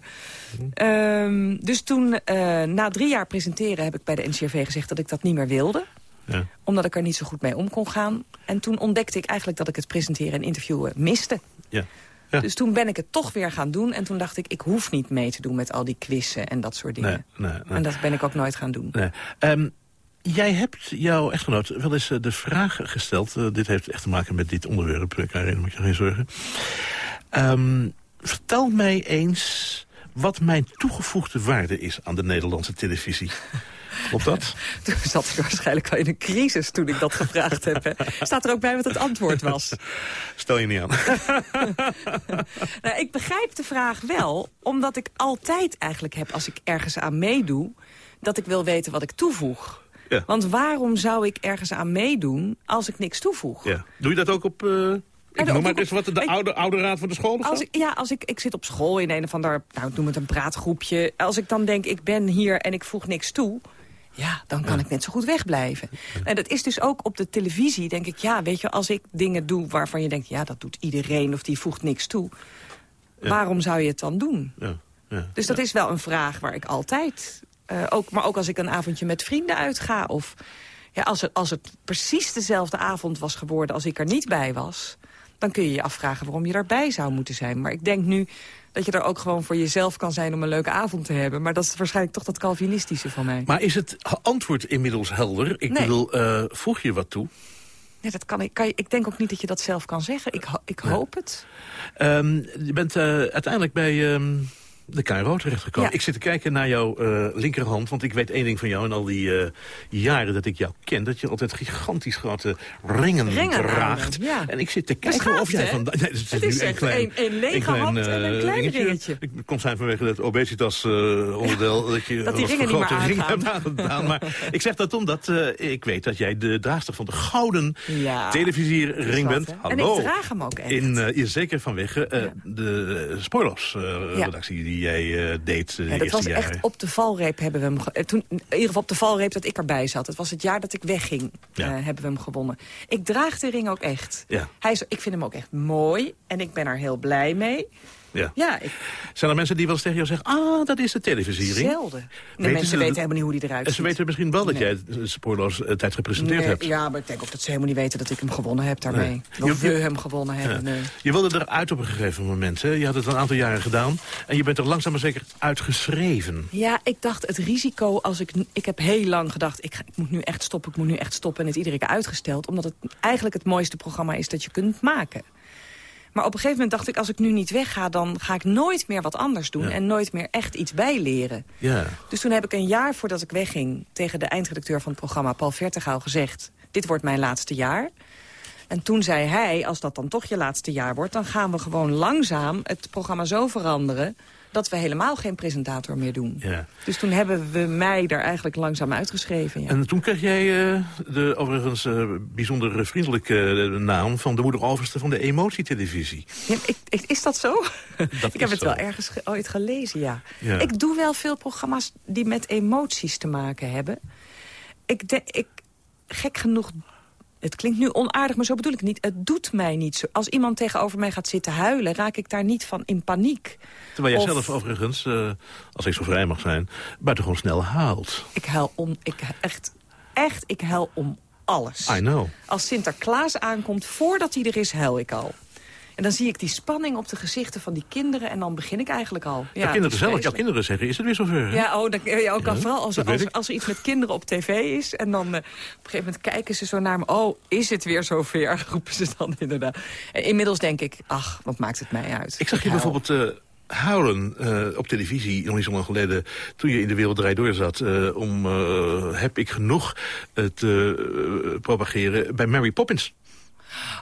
Ehm, dus toen, eh, na drie jaar presenteren, heb ik bij de NCRV gezegd dat ik dat niet meer wilde. Ja. Omdat ik er niet zo goed mee om kon gaan. En toen ontdekte ik eigenlijk dat ik het presenteren en interviewen miste. Ja. Ja. Dus toen ben ik het toch weer gaan doen. En toen dacht ik, ik hoef niet mee te doen met al die quizzen en dat soort dingen. Nee, nee, nee. En dat ben ik ook nooit gaan doen. Nee. Jij hebt jouw echtgenoot wel eens eh, de vraag gesteld... eh, dit heeft echt te maken met dit onderwerp, uh, Karin, maak je geen zorgen. Ehm, vertel mij eens wat mijn toegevoegde waarde is aan de Nederlandse televisie. Klopt dat? Toen zat ik waarschijnlijk wel in een crisis toen ik dat gevraagd heb. hè. Staat er ook bij wat het antwoord was. Stel je niet aan. Nou, ik begrijp de vraag wel, omdat ik altijd eigenlijk heb... als ik ergens aan meedoe, dat ik wil weten wat ik toevoeg. Ja. Want waarom zou ik ergens aan meedoen als ik niks toevoeg? Ja. Doe je dat ook op... eh, ik noem maar eens wat de oude, oude raad van de school of Als ik, ja, als ik, ik zit op school in een of ander, nou, ik noem het een praatgroepje. Als ik dan denk, ik ben hier en ik voeg niks toe... Ja, dan kan ik net zo goed wegblijven. En dat is dus ook op de televisie, denk ik... ja, weet je, als ik dingen doe waarvan je denkt... ja, dat doet iedereen of die voegt niks toe... waarom zou je het dan doen? Dus dat is wel een vraag waar ik altijd... eh, ook, maar ook als ik een avondje met vrienden uitga... of ja, als, het, als het precies dezelfde avond was geworden als ik er niet bij was... dan kun je je afvragen waarom je erbij zou moeten zijn. Maar ik denk nu dat je er ook gewoon voor jezelf kan zijn... om een leuke avond te hebben. Maar dat is waarschijnlijk toch dat Calvinistische van mij. Maar is het antwoord inmiddels helder? Ik Nee. bedoel, eh, voeg je wat toe? Nee, dat kan ik, kan ik denk ook niet dat je dat zelf kan zeggen. Ik, ik hoop het. Ehm, je bent eh, uiteindelijk bij ehm, de KRO terechtgekomen. Ja. Ik zit te kijken naar jouw eh, linkerhand, want ik weet één ding van jou... in al die eh, jaren dat ik jou ken, dat je altijd gigantisch grote ringen, Ringen draagt. ja. En ik zit te kijken of jij van... Nee, het is, Het nu een klein, een- een lege hand en een eh, klein ringetje. Ik kon zijn vanwege het obesitas eh, onderdeel... dat je dat die ringen grote ring aangaan. hebt aangedaan. Maar ik zeg dat omdat ik weet dat jij de draagster van de gouden televisiering bent. hè? En Hallo. ik draag hem ook echt. In, zeker vanwege de Spoilers-redactie die jij eh, deed eh, Ja, dat eerste was jaren. echt op de valreep hebben we hem... eh, Toen, in ieder geval op de valreep dat ik erbij zat. Het was het jaar dat ik wegging, Ja. hebben we hem gewonnen. Ik draag de ring ook echt. Ja. Hij is, ik vind hem ook echt mooi. En ik ben er heel blij mee. Ja. Ja, ik, Zijn er mensen die wel eens tegen jou zeggen... ah, dat is de televisiering? zelden. De Weten mensen ze weten dat- helemaal niet hoe die eruit En ziet. ze weten misschien wel dat Nee. jij de Spoilers eh, tijd gepresenteerd Nee, hebt. Ja, maar ik denk ook dat ze helemaal niet weten dat ik hem gewonnen heb daarmee. Nee. Of Je- we je- hem gewonnen Ja. hebben. nee. Je wilde eruit op een gegeven moment. Hè? Je had het een aantal jaren gedaan. En je bent er langzaam maar zeker uitgeschreven. Ja, ik dacht het risico als ik... Ik heb heel lang gedacht, ik, ga- ik moet nu echt stoppen, ik moet nu echt stoppen. En het iedere keer uitgesteld. Omdat het eigenlijk het mooiste programma is dat je kunt maken. Maar op een gegeven moment dacht ik, als ik nu niet wegga... dan ga ik nooit meer wat anders doen Ja. en nooit meer echt iets bijleren. Ja. Dus toen heb ik een jaar voordat ik wegging... tegen de eindredacteur van het programma, Paul Vertegaal, gezegd... dit wordt mijn laatste jaar. En toen zei hij, als dat dan toch je laatste jaar wordt... dan gaan we gewoon langzaam het programma zo veranderen... dat we helemaal geen presentator meer doen. ja. Dus toen hebben we mij er eigenlijk langzaam uitgeschreven. Ja. En toen kreeg jij eh, de overigens eh, bijzonder vriendelijke eh, naam... van de moeder overste van de emotietelevisie. Ja, ik, ik- is dat zo? Dat ik heb het wel ergens ge- ooit gelezen, ja. Ja. Ik doe wel veel programma's die met emoties te maken hebben. Ik, de, ik gek genoeg... Het klinkt nu onaardig, maar zo bedoel ik het niet. Het doet mij niet zo. Als iemand tegenover mij gaat zitten huilen... raak ik daar niet van in paniek. Terwijl jij Of- zelf overigens, eh, als ik zo vrij mag zijn... buitengewoon snel haalt. Ik huil om... Ik, echt, echt, ik huil om alles. I know. Als Sinterklaas aankomt, voordat hij er is, huil ik al. En dan zie ik die spanning op de gezichten van die kinderen... en dan begin ik eigenlijk al. Ja, kinderen zelf, jouw kinderen zeggen, is het weer zover? hè? Ja, oh, dat, ja, ook al Ja, vooral als, er- als, als er iets met kinderen op tv is... en dan eh, op een gegeven moment kijken ze zo naar me... oh, is het weer zover, roepen ze dan inderdaad. En inmiddels denk ik, ach, wat maakt het mij uit? Ik zag je bijvoorbeeld eh, huilen eh, op televisie, nog niet zo lang geleden... toen je in de Wereld Draait Door zat, om heb ik genoeg te propageren bij Mary Poppins.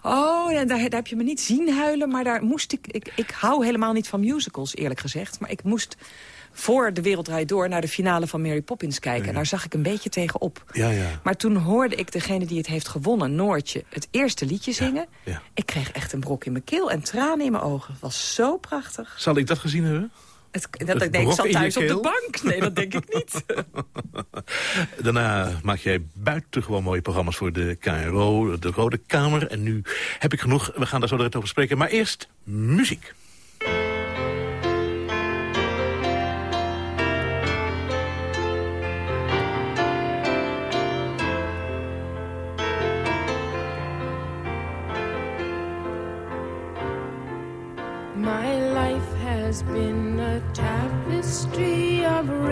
Oh, daar, daar heb je me niet zien huilen, maar daar moest ik, ik... Ik hou helemaal niet van musicals, eerlijk gezegd. Maar ik moest voor De Wereld Draait Door naar de finale van Mary Poppins kijken. En daar zag ik een beetje tegenop. Ja, ja. Maar toen hoorde ik degene die het heeft gewonnen, Noortje, het eerste liedje zingen. ja. Ik kreeg echt een brok in mijn keel en tranen in mijn ogen. Het was zo prachtig. Zal ik dat gezien hebben? Het, dat, Het ik denk, ik zat thuis op de bank. Nee, dat denk ik niet. Daarna maak jij buitengewoon mooie programma's voor de KRO, de Rode Kamer. En nu heb ik genoeg, we gaan daar zo direct over spreken. Maar eerst muziek. My life has been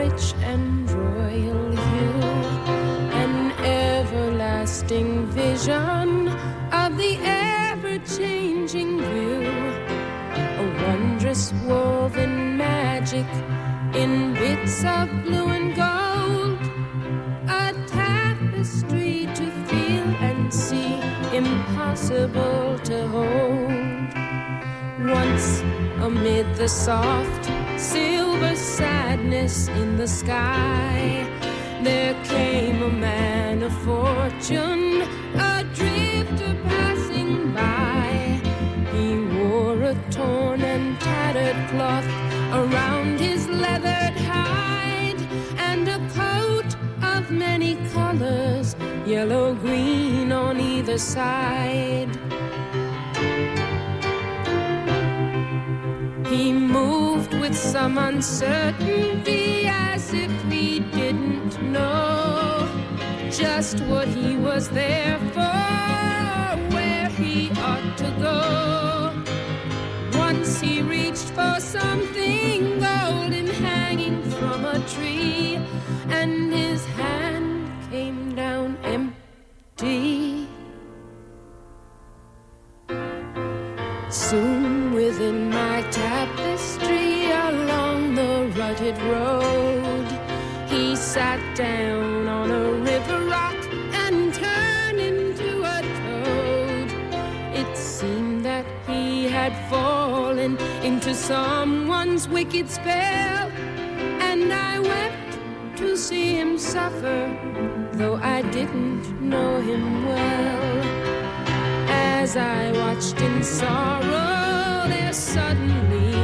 rich and royal hue, an everlasting vision of the ever changing view, a wondrous woven magic in bits of blue and gold, a tapestry to feel and see, impossible to hold. Once amid the soft silver sadness in the sky, there came a man of fortune, a drifter passing by. He wore a torn and tattered cloth around his leathered hide and a coat of many colors, yellow, green on either side. He moved with some uncertainty as if he didn't know just what he was there for, where he ought to go. Once he reached for something golden hanging from a tree, and his hand into someone's wicked spell, and I wept to see him suffer, though I didn't know him well. As I watched in sorrow, there suddenly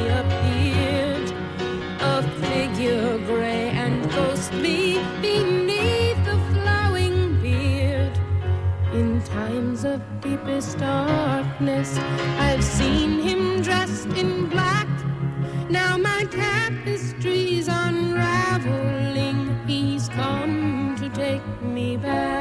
of deepest darkness, I've seen him dressed in black. Now my tapestry's unraveling. He's come to take me back.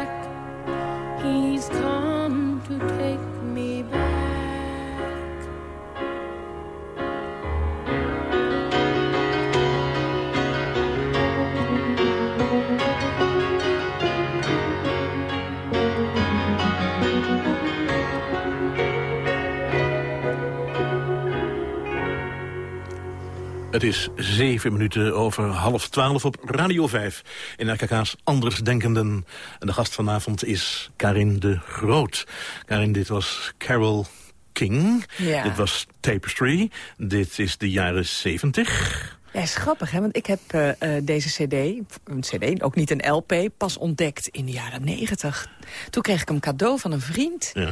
Het is zeven minuten over half twaalf op Radio 5. In RKK's Andersdenkenden. En de gast vanavond is Karin de Groot. Karin, dit was Carol King. Ja. Dit was Tapestry. Dit is de jaren zeventig. Ja, is grappig, hè? want ik heb eh, eh, deze cd, een cd, ook niet een LP, pas ontdekt in de jaren negentig. Toen kreeg ik hem cadeau van een vriend. Ja.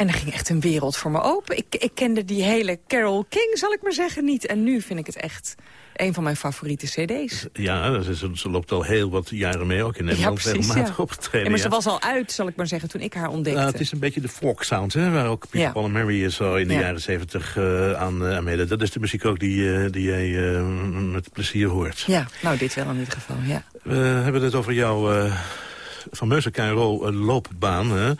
En er ging echt een wereld voor me open. Ik, ik kende die hele Carol King, zal ik maar zeggen, niet. En nu vind ik het echt een van mijn favoriete cd's. Ja, dat is- ze loopt al heel wat jaren mee, ook in Nederland. precies, ja. opgetreden. Ja, maar ze was al uit, zal ik maar zeggen, toen ik haar ontdekte. Nou, het is een beetje de folk sound, hè, waar ook Peter Ja. Paul en Mary zo in de Ja. jaren zeventig eh, aan, aan meededen. Dat is de muziek ook die, eh, die jij met plezier hoort. Ja, nou dit wel in ieder geval, ja. We hebben het over jouw fameuze KRO-loopbaan... Hè,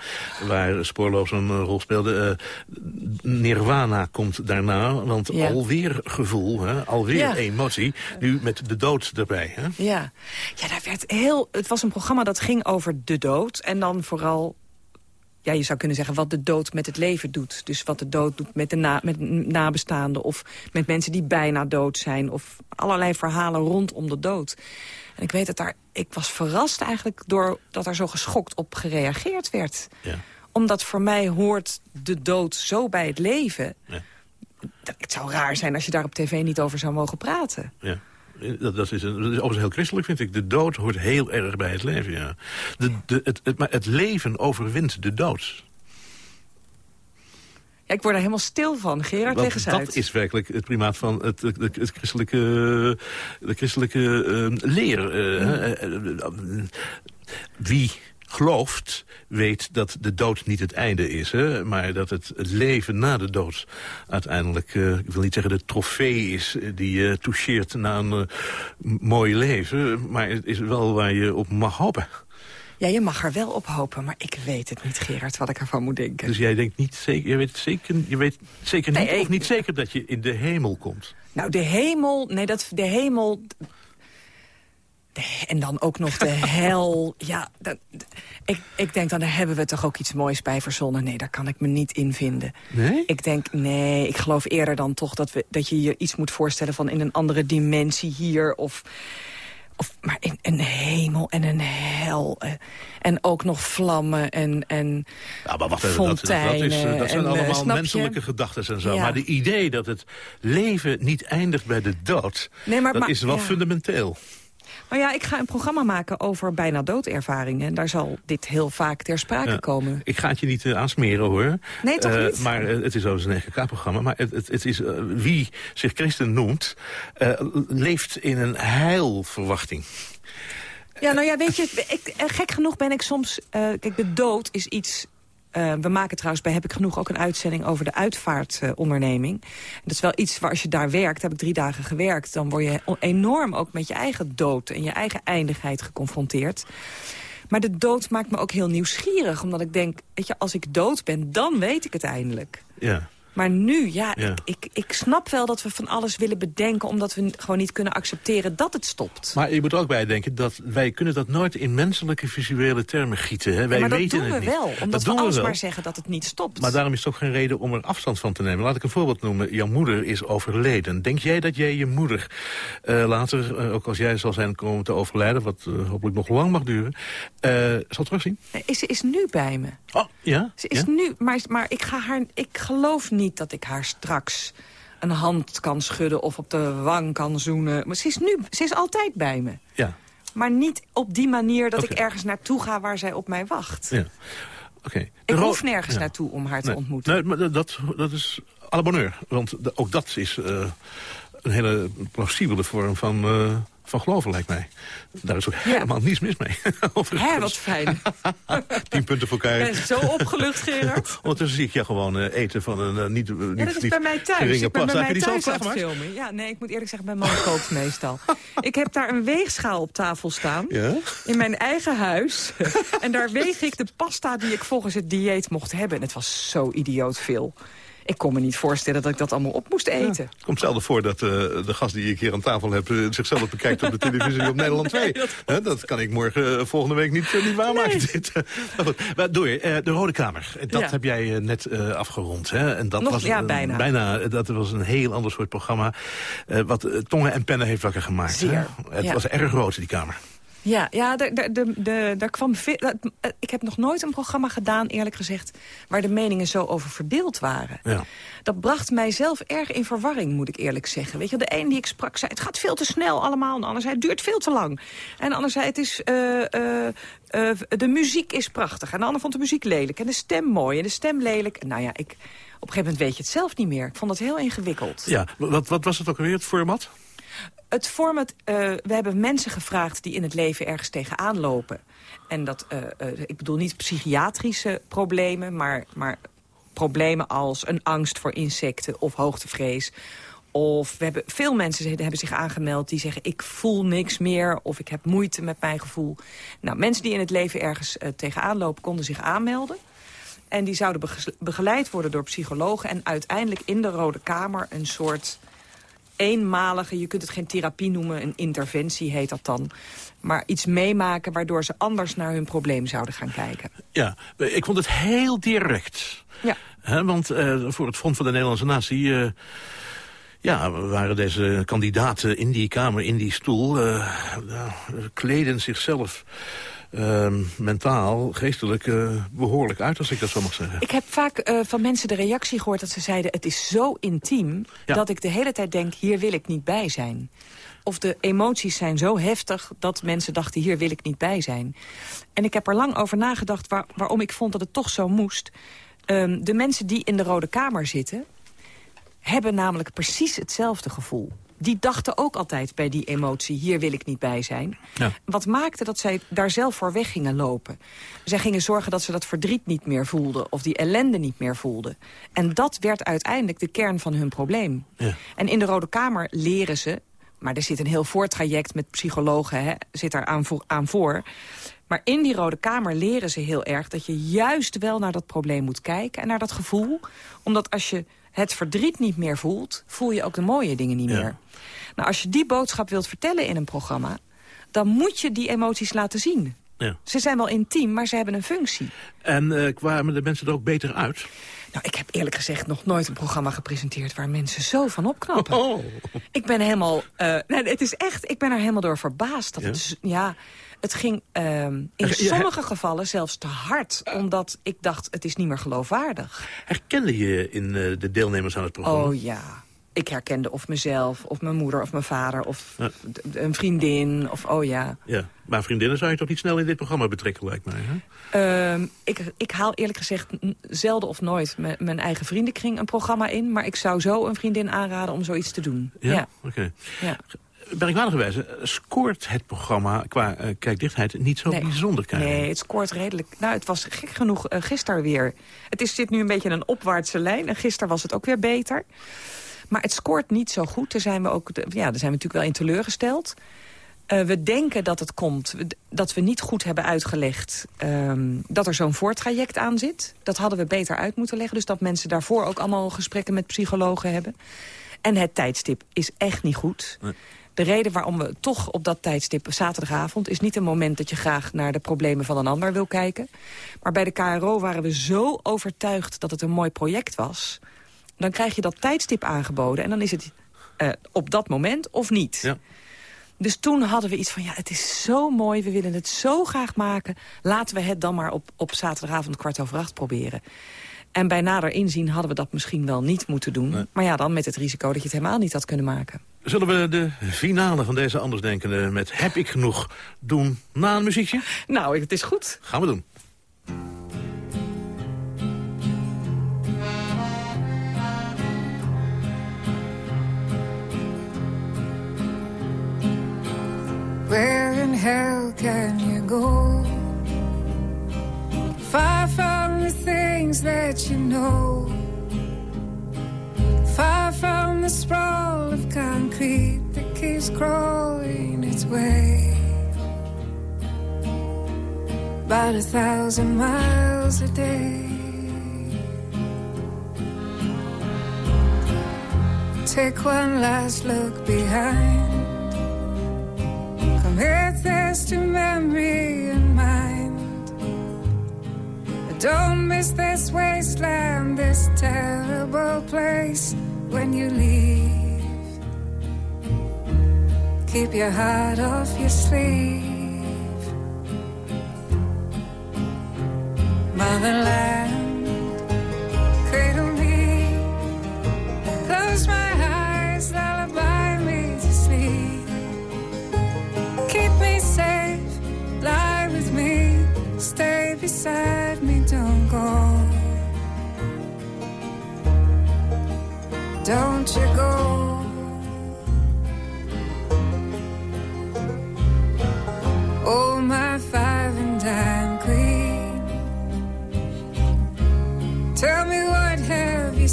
waar Spoorloos een eh, rol speelde. Eh, Nirvana komt daarna, want Ja. alweer gevoel, hè, alweer Ja. emotie. Nu met de dood erbij. Hè? Ja. ja, daar werd heel. Het was een programma dat ging over de dood. En dan vooral. Ja, je zou kunnen zeggen wat de dood met het leven doet. Dus wat de dood doet met de na, met nabestaanden... of met mensen die bijna dood zijn... of allerlei verhalen rondom de dood. En ik weet dat daar... Ik was verrast eigenlijk door dat er zo geschokt op gereageerd werd. Ja. Omdat voor mij hoort de dood zo bij het leven... Ja. Het zou raar zijn als je daar op tv niet over zou mogen praten. Ja. Dat, dat, is, een- dat is overigens heel christelijk, vind ik. De dood hoort heel erg bij het leven, ja. De, de, het, het, maar het leven overwint de dood. Ja, ik word er helemaal stil van. Gerard, Want leg eens uit. dat is werkelijk het primaat van het, het, het, christelijke, de christelijke eh, leer. eh, eh, eh, wie gelooft, weet dat de dood niet het einde is. Hè? Maar dat het, leven na de dood uiteindelijk... ik wil niet zeggen de trofee is die je toucheert na een mooi leven. Maar het is wel waar je op mag hopen. Ja, je mag er wel op hopen, maar ik weet het niet, Gerard, wat ik ervan moet denken. Dus jij denkt niet zeker, je weet zeker, je weet zeker niet Nee, of niet zeker dat je in de hemel komt. Nou, de hemel, nee, dat, de hemel... en dan ook nog de hel. Ja, dat, ik, ik denk dan, daar hebben we toch ook iets moois bij verzonnen. Nee, daar kan ik me niet in vinden. Nee? Ik denk, nee, ik geloof eerder dan toch dat, we, dat je je iets moet voorstellen... van in een andere dimensie hier of... Of, maar in een hemel en een hel. eh, En ook nog vlammen en, en Ja, maar wacht even, dat, dat, dat, is, eh, dat zijn en, eh, allemaal menselijke gedachten en zo. Ja. Maar de idee dat het leven niet eindigt bij de dood... Nee, maar- dat maar- is wel ja. fundamenteel. Nou ja, ik ga een programma maken over bijna doodervaringen. En daar zal dit heel vaak ter sprake Ja. komen. Ik ga het je niet eh, aansmeren hoor. Nee, toch Eh, niet? Maar eh, het is overigens een EGK-programma. Maar het, het, het is, wie zich christen noemt, leeft in een heilverwachting. Ja, nou ja, weet je, ik, gek genoeg ben ik soms... kijk, de dood is iets... eh, we maken trouwens bij Heb ik Genoeg ook een uitzending over de uitvaartonderneming. dat is wel iets waar als je daar werkt, heb ik drie dagen gewerkt... dan word je enorm ook met je eigen dood en je eigen eindigheid geconfronteerd. Maar de dood maakt me ook heel nieuwsgierig. Omdat ik denk, weet je, als ik dood ben, dan weet ik het eindelijk. Ja. Maar nu, ja, Ja. Ik, ik, ik snap wel dat we van alles willen bedenken... omdat we gewoon niet kunnen accepteren dat het stopt. Maar je moet er ook bij denken dat wij kunnen dat nooit in menselijke visuele termen gieten. Hè? Wij Ja, maar dat weten doen we het niet. wel, omdat dat we doen we alles maar zeggen dat het niet stopt. Maar daarom is het ook geen reden om er afstand van te nemen. Laat ik een voorbeeld noemen. Jouw moeder is overleden. Denk jij dat jij je moeder eh, later, eh, ook als jij zal zijn komen te overlijden... wat eh, hopelijk nog lang mag duren, zal terugzien? Nee, Ze is nu bij me. Oh, ja? Ze is ja? nu, maar, maar ik, ga haar, ik geloof niet dat ik haar straks een hand kan schudden... of op de wang kan zoenen. Maar ze is nu, ze is altijd bij me. Ja, Maar niet op die manier dat ik ergens naartoe ga waar zij op mij wacht. ja. Oké. Ik hoef nergens Ja. naartoe om haar te Nee, ontmoeten. Nee, maar dat, dat is à la bonheur. Want de- ook dat is eh, een hele plausibele vorm van, eh, van geloven, lijkt mij. Daar is ook helemaal niets mis mee. Hé, wat fijn. Tien punten voor Ik elkaar. ben zo opgelucht, Gerard. Ondertussen zie ik je gewoon eh, eten van een eh, niet, niet, Ja, dat is bij mij thuis. Ik ben pasta. bij mij die zelf thuis aan het klaargemaakt? filmen. Ja, nee, ik moet eerlijk zeggen, mijn man kookt meestal. Ik heb daar een weegschaal op tafel staan. Ja? In mijn eigen huis. en daar weeg ik de pasta die ik volgens het dieet mocht hebben. En het was zo idioot veel. Ik kon me niet voorstellen dat ik dat allemaal op moest eten. Het komt zelden voor dat eh, de gast die ik hier aan tafel heb... eh, zichzelf bekijkt op de televisie op Nederland 2. Hè, dat kan ik morgen eh, volgende week niet, niet waarmaken. Dit. maar goed, maar door je. De Rode Kamer, dat Ja. heb jij net afgerond. Hè? En dat Nog- was ja, bijna. bijna. Dat was een heel ander soort programma. wat tongen en pennen heeft wakker gemaakt. Zeer, Hè? Het was erg groot, die Kamer. Ja, ja de, de, de, daar kwam dat- eh, ik heb nog nooit een programma gedaan, eerlijk gezegd... waar de meningen zo over verdeeld waren. Ja. Dat bracht mij zelf erg in verwarring, moet ik eerlijk zeggen. Weet je, de een die ik sprak zei, het gaat veel te snel allemaal. En de ander zei, het duurt veel te lang. En de ander zei, het is, eh, eh, de muziek is prachtig. En de ander vond de muziek lelijk. En de stem mooi en de stem lelijk. Nou ja, ik, op een gegeven moment weet je het zelf niet meer. Ik vond het heel ingewikkeld. Ja, wat, wat was het ook alweer, het format? Het format, eh, we hebben mensen gevraagd die in het leven ergens tegenaan lopen. En dat, eh, eh, ik bedoel niet psychiatrische problemen, maar, maar problemen als een angst voor insecten of hoogtevrees. Of we hebben veel mensen hebben zich aangemeld die zeggen... ik voel niks meer of ik heb moeite met mijn gevoel. Nou, mensen die in het leven ergens tegenaan lopen konden zich aanmelden. En die zouden bege- begeleid worden door psychologen... en uiteindelijk in de Rode Kamer een soort eenmalige... je kunt het geen therapie noemen, een interventie heet dat dan... maar iets meemaken waardoor ze anders naar hun probleem zouden gaan kijken. Ja, ik vond het heel direct. Ja. Want eh, voor het Front van de Nederlandse Natie... eh, ja, waren deze kandidaten in die kamer, in die stoel... nou, kleden zichzelf eh, mentaal, geestelijk eh, behoorlijk uit, als ik dat zo mag zeggen. Ik heb vaak eh, van mensen de reactie gehoord dat ze zeiden... het is zo intiem Ja. dat ik de hele tijd denk, hier wil ik niet bij zijn. Of de emoties zijn zo heftig dat mensen dachten, hier wil ik niet bij zijn. En ik heb er lang over nagedacht waar- waarom ik vond dat het toch zo moest. Ehm, de mensen die in de Rode Kamer zitten... hebben namelijk precies hetzelfde gevoel. Die dachten ook altijd bij die emotie, hier wil ik niet bij zijn. Ja. Wat maakte dat zij daar zelf voor weg gingen lopen? Zij gingen zorgen dat ze dat verdriet niet meer voelden... of die ellende niet meer voelden. En dat werd uiteindelijk de kern van hun probleem. Ja. En in de Rode Kamer leren ze... maar er zit een heel voortraject met psychologen hè, zit daar aan voor, aan voor... Maar in die Rode Kamer leren ze heel erg dat je juist wel naar dat probleem moet kijken... en naar dat gevoel. Omdat als je het verdriet niet meer voelt... voel je ook de mooie dingen niet Ja. meer. Nou, als je die boodschap wilt vertellen in een programma... dan moet je die emoties laten zien. Ja. Ze zijn wel intiem, maar ze hebben een functie. En eh, kwamen de mensen er ook beter uit? Nou, ik heb eerlijk gezegd nog nooit een programma gepresenteerd... waar mensen zo van opknappen. Oh. Ik ben helemaal... eh, nee, het is echt, ik ben er helemaal door verbaasd. Dat Ja? het, ja, het ging ehm, in Ja, sommige gevallen zelfs te hard. Omdat ik dacht, het is niet meer geloofwaardig. Herkende je in eh, de deelnemers aan het programma? Oh ja. Ik herkende of mezelf, of mijn moeder, of mijn vader... of Ja. een vriendin, of oh ja. Ja, maar vriendinnen zou je toch niet snel in dit programma betrekken, lijkt mij. Hè? Ehm, ik, ik haal eerlijk gezegd zelden of nooit mijn eigen vriendenkring een programma in. Maar ik zou zo een vriendin aanraden om zoiets te doen. Ja, ja. oké. ja. Merkwaardigerwijze eh, scoort het programma qua eh, kijkdichtheid niet zo Nee. bijzonder. Karin. Nee, het scoort redelijk. Nou, het was gek genoeg uh, gisteren weer. Het is, zit nu een beetje in een opwaartse lijn. En gisteren was het ook weer beter. Maar het scoort niet zo goed. Daar zijn we, ook, ja, daar zijn we natuurlijk wel in teleurgesteld. Uh, we denken dat het komt, dat we niet goed hebben uitgelegd... Um, dat er zo'n voortraject aan zit. Dat hadden we beter uit moeten leggen. Dus dat mensen daarvoor ook allemaal gesprekken met psychologen hebben. En het tijdstip is echt niet goed. Nee. De reden waarom we toch op dat tijdstip zaterdagavond... is niet een moment dat je graag naar de problemen van een ander wil kijken. Maar bij de KRO waren we zo overtuigd dat het een mooi project was. Dan krijg je dat tijdstip aangeboden en dan is het uh, op dat moment of niet. Ja. Dus toen hadden we iets van, ja, het is zo mooi, we willen het zo graag maken. Laten we het dan maar op, op zaterdagavond kwart over acht proberen. En bij nader inzien hadden we dat misschien wel niet moeten doen. Nee. Maar ja, dan met het risico dat je het helemaal niet had kunnen maken. Zullen we de finale van deze Andersdenkende met Heb ik genoeg doen na een muziekje? Nou, het is goed. Gaan we doen. Where in hell can you go? Far from the things that you know. Far from the sprawl of concrete that keeps crawling its way. About a thousand miles a day. Take one last look behind. Commit this to memory and mind. Don't miss this wasteland, this terrible place when you leave. Keep your heart off your sleeve. Motherland,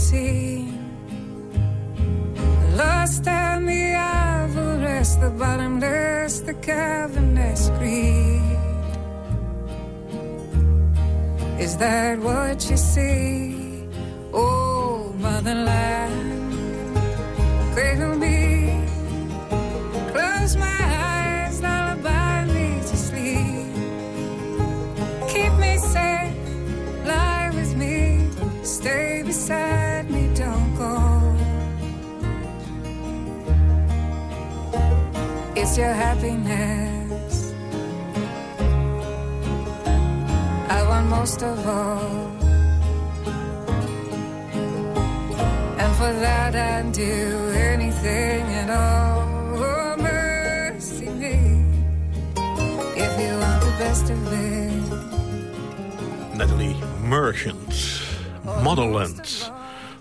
seen? Lost and the avarice, the bottomless, the cavernous greed. Is that what you see? Oh, motherland, Your happiness. I want most of all. And for that I'd do anything at all. Oh, mercy me. If you want the best of it. Natalie Merchant. Oh, Motherland.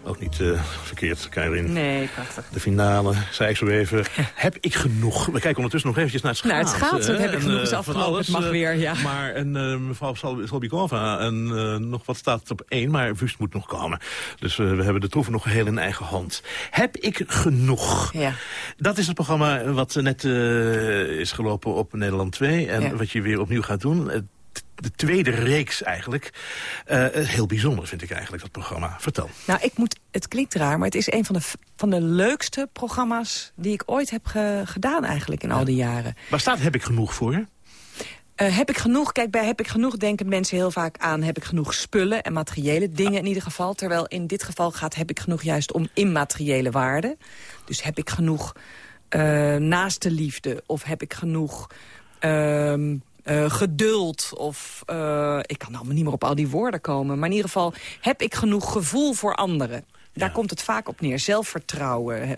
Ook niet eh, verkeerd, Keirin. Nee, prachtig. De finale, zei ik zo even. Heb ik genoeg? We kijken ondertussen nog eventjes naar het Nou, schaatsen. het schaatsen, hè, heb ik en, genoeg eh, is van afgelopen. alles, Het mag eh, weer, ja. Maar en, eh, mevrouw Sal- Salbikova en eh, nog wat staat op één, maar Wust moet nog komen. Dus eh, we hebben de troeven nog heel in eigen hand. Heb ik genoeg? Ja. Dat is het programma wat net eh, is gelopen op Nederland 2. En Ja. wat je weer opnieuw gaat doen. De tweede reeks eigenlijk. Eh, heel bijzonder vind ik eigenlijk, dat programma. Vertel. Nou, ik moet, het klinkt raar, maar het is een van de, van de leukste programma's... die ik ooit heb ge- gedaan eigenlijk in al die jaren. Waar staat Heb ik genoeg voor? Eh, heb ik genoeg, kijk, bij heb ik genoeg denken mensen heel vaak aan... heb ik genoeg spullen en materiële dingen in ieder geval. Terwijl in dit geval gaat heb ik genoeg juist om immateriële waarden. Dus heb ik genoeg eh naaste liefde of heb ik genoeg... ehm, eh, geduld of eh, ik kan allemaal niet meer op al die woorden komen. Maar in ieder geval heb ik genoeg gevoel voor anderen. Daar komt het vaak op neer. Zelfvertrouwen,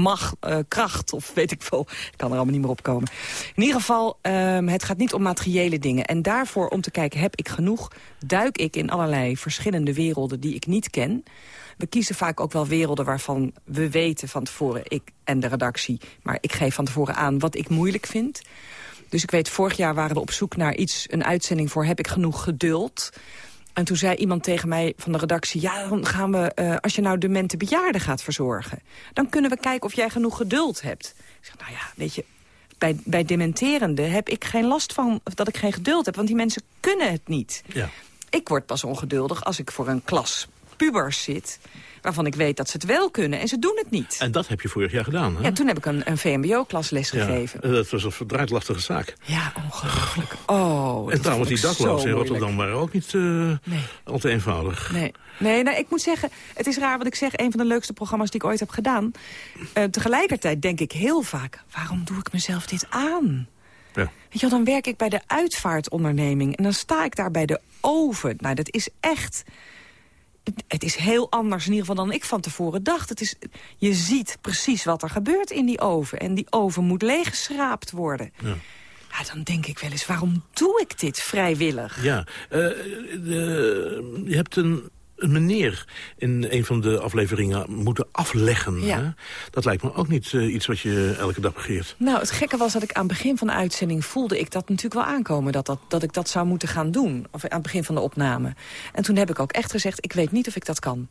macht, eh, kracht of weet ik veel. Ik kan er allemaal niet meer op komen. In ieder geval, ehm, het gaat niet om materiële dingen. En daarvoor, om te kijken, heb ik genoeg... duik ik in allerlei verschillende werelden die ik niet ken. We kiezen vaak ook wel werelden waarvan we weten van tevoren... ik en de redactie, maar ik geef van tevoren aan wat ik moeilijk vind... Dus ik weet, vorig jaar waren we op zoek naar iets, een uitzending voor Heb ik genoeg geduld? En toen zei iemand tegen mij van de redactie... ja, dan gaan we, eh, als je nou demente bejaarden gaat verzorgen... dan kunnen we kijken of jij genoeg geduld hebt. Ik zeg, nou ja, weet je, bij, bij dementerende heb ik geen last van dat ik geen geduld heb... want die mensen kunnen het niet. Ja. Ik word pas ongeduldig als ik voor een klas pubers zit... waarvan ik weet dat ze het wel kunnen en ze doen het niet. En dat heb je vorig jaar gedaan, hè? Ja, toen heb ik een, een VMBO-klas lesgegeven. Ja, dat was een verdraaid lastige zaak. Ja, ongelooflijk. Oh, En trouwens, die daklozen in. Rotterdam waren ook niet Nee. al te eenvoudig. Nee. Nee, nee, ik moet zeggen, het is raar wat ik zeg. Een van de leukste programma's die ik ooit heb gedaan. Eh, tegelijkertijd denk ik heel vaak, waarom doe ik mezelf dit aan? Ja. Weet je wel, dan werk ik bij de uitvaartonderneming. En dan sta ik daar bij de oven. Nou, dat is echt... het- is heel anders in ieder geval dan ik van tevoren dacht. Het is, je ziet precies wat er gebeurt in die oven. En die oven moet leeggeschraapt worden. Ja. Ja, dan denk ik wel eens, waarom doe ik dit vrijwillig? Ja, eh, de- je hebt een, een meneer in een van de afleveringen moeten afleggen. Ja. Hè? Dat lijkt me ook niet eh, iets wat je elke dag begeert. Nou, het gekke was dat ik aan het begin van de uitzending voelde ik dat natuurlijk wel aankomen. Dat, dat, dat ik dat zou moeten gaan doen. Of aan het begin van de opname. En toen heb ik ook echt gezegd, ik weet niet of ik dat kan.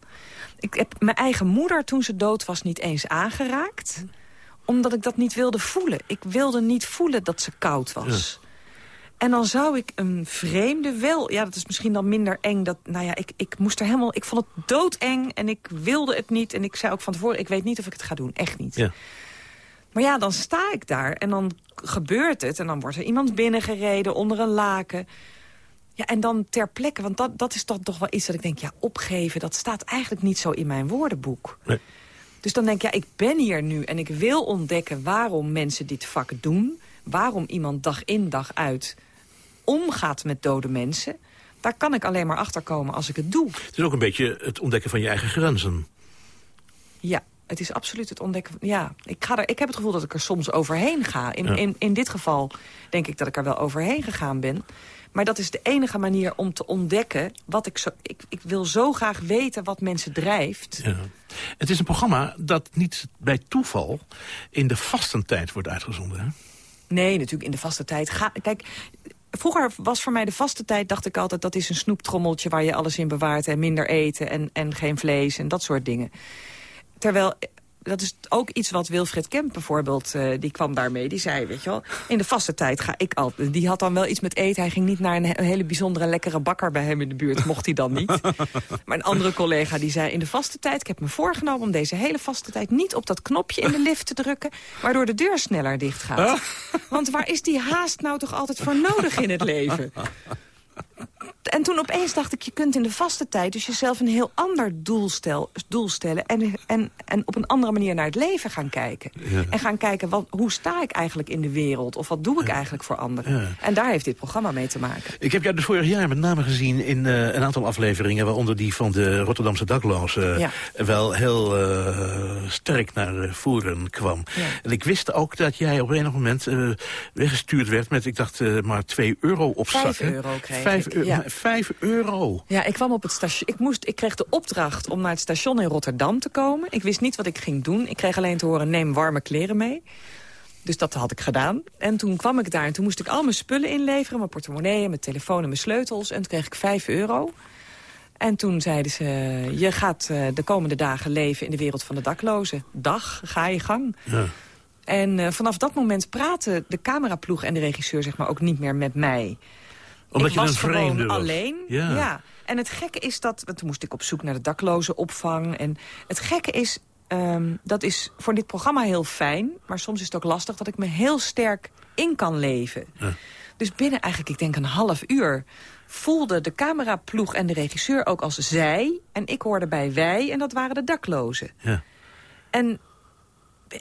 Ik heb mijn eigen moeder toen ze dood was niet eens aangeraakt. Omdat ik dat niet wilde voelen. Ik wilde niet voelen dat ze koud was. En dan zou ik een vreemde wel... Ja, dat is misschien dan minder eng. Dat, nou ja, ik, ik moest er helemaal... Ik vond het doodeng en ik wilde het niet. En ik zei ook van tevoren, ik weet niet of ik het ga doen. Echt niet. Ja. Maar ja, dan sta ik daar en dan gebeurt het. En dan wordt er iemand binnengereden onder een laken. Ja, en dan ter plekke, want dat, dat is toch, toch wel iets dat ik denk... ja, opgeven, dat staat eigenlijk niet zo in mijn woordenboek. Nee. Dus dan denk ik, ja, ik ben hier nu en ik wil ontdekken... waarom mensen dit vak doen. Waarom iemand dag in dag uit omgaat met dode mensen. Daar kan ik alleen maar achterkomen als ik het doe. Het is ook een beetje het ontdekken van je eigen grenzen. Ja, het is absoluut het ontdekken. Ja, ik, ga er, ik heb het gevoel dat ik er soms overheen ga. In, Ja. in, in dit geval denk ik dat ik er wel overheen gegaan ben. Maar dat is de enige manier om te ontdekken wat ik zo... Ik, ik wil zo graag weten wat mensen drijft. Ja. Het is een programma dat niet bij toeval in de vastentijd wordt uitgezonden. Hè? Nee, natuurlijk in de vaste tijd. Ga, kijk, vroeger was voor mij de vaste tijd, dacht ik altijd... dat is een snoeptrommeltje waar je alles in bewaart... en minder eten en, en geen vlees en dat soort dingen. Terwijl, dat is ook iets wat Wilfred Kemp bijvoorbeeld... eh, die kwam daarmee, die zei, weet je wel... in de vaste tijd ga ik altijd... die had dan wel iets met eten. Hij ging niet naar een, he- een hele bijzondere lekkere bakker bij hem in de buurt. Mocht hij dan niet. Maar een andere collega die zei... in de vaste tijd, ik heb me voorgenomen om deze hele vaste tijd... niet op dat knopje in de lift te drukken... waardoor de deur sneller dicht gaat. Want waar is die haast nou toch altijd voor nodig in het leven? En toen opeens dacht ik, je kunt in de vaste tijd... dus jezelf een heel ander doel, stel, doel stellen... En, en, en op een andere manier naar het leven gaan kijken. En gaan kijken, wat, hoe sta ik eigenlijk in de wereld? Of wat doe ik eigenlijk voor anderen? Ja. En daar heeft dit programma mee te maken. Ik heb jou dus vorig jaar met name gezien in eh, een aantal afleveringen... waaronder die van de Rotterdamse daklozen... Ja. wel heel eh, sterk naar eh, voren kwam. En ik wist ook dat jij op enig moment eh, weggestuurd werd... met, ik dacht, eh, maar 2 euro op Vijf zak. hè? euro kreeg Vijf ja. euro. Ja, ik kwam op het station. Ik, moest, ik kreeg de opdracht om naar het station in Rotterdam te komen. Ik wist niet wat ik ging doen. Ik kreeg alleen te horen, neem warme kleren mee. Dus dat had ik gedaan. En toen kwam ik daar en toen moest ik al mijn spullen inleveren. Mijn portemonnee, mijn telefoon en mijn sleutels. En toen kreeg ik 5 euro. En toen zeiden ze, je gaat eh, de komende dagen leven in de wereld van de daklozen. Dag, ga je gang. Ja. En eh, vanaf dat moment praten de cameraploeg en de regisseur zeg maar, ook niet meer met mij. Omdat ik je was een vreemde gewoon was. alleen. Ja. En het gekke is dat... Want toen moest ik op zoek naar de daklozenopvang. En het gekke is... ehm, dat is voor dit programma heel fijn. Maar soms is het ook lastig dat ik me heel sterk in kan leven. Ja. Dus binnen eigenlijk, ik denk een half uur... voelde de cameraploeg en de regisseur ook als zij. En ik hoorde bij wij en dat waren de daklozen. Ja. En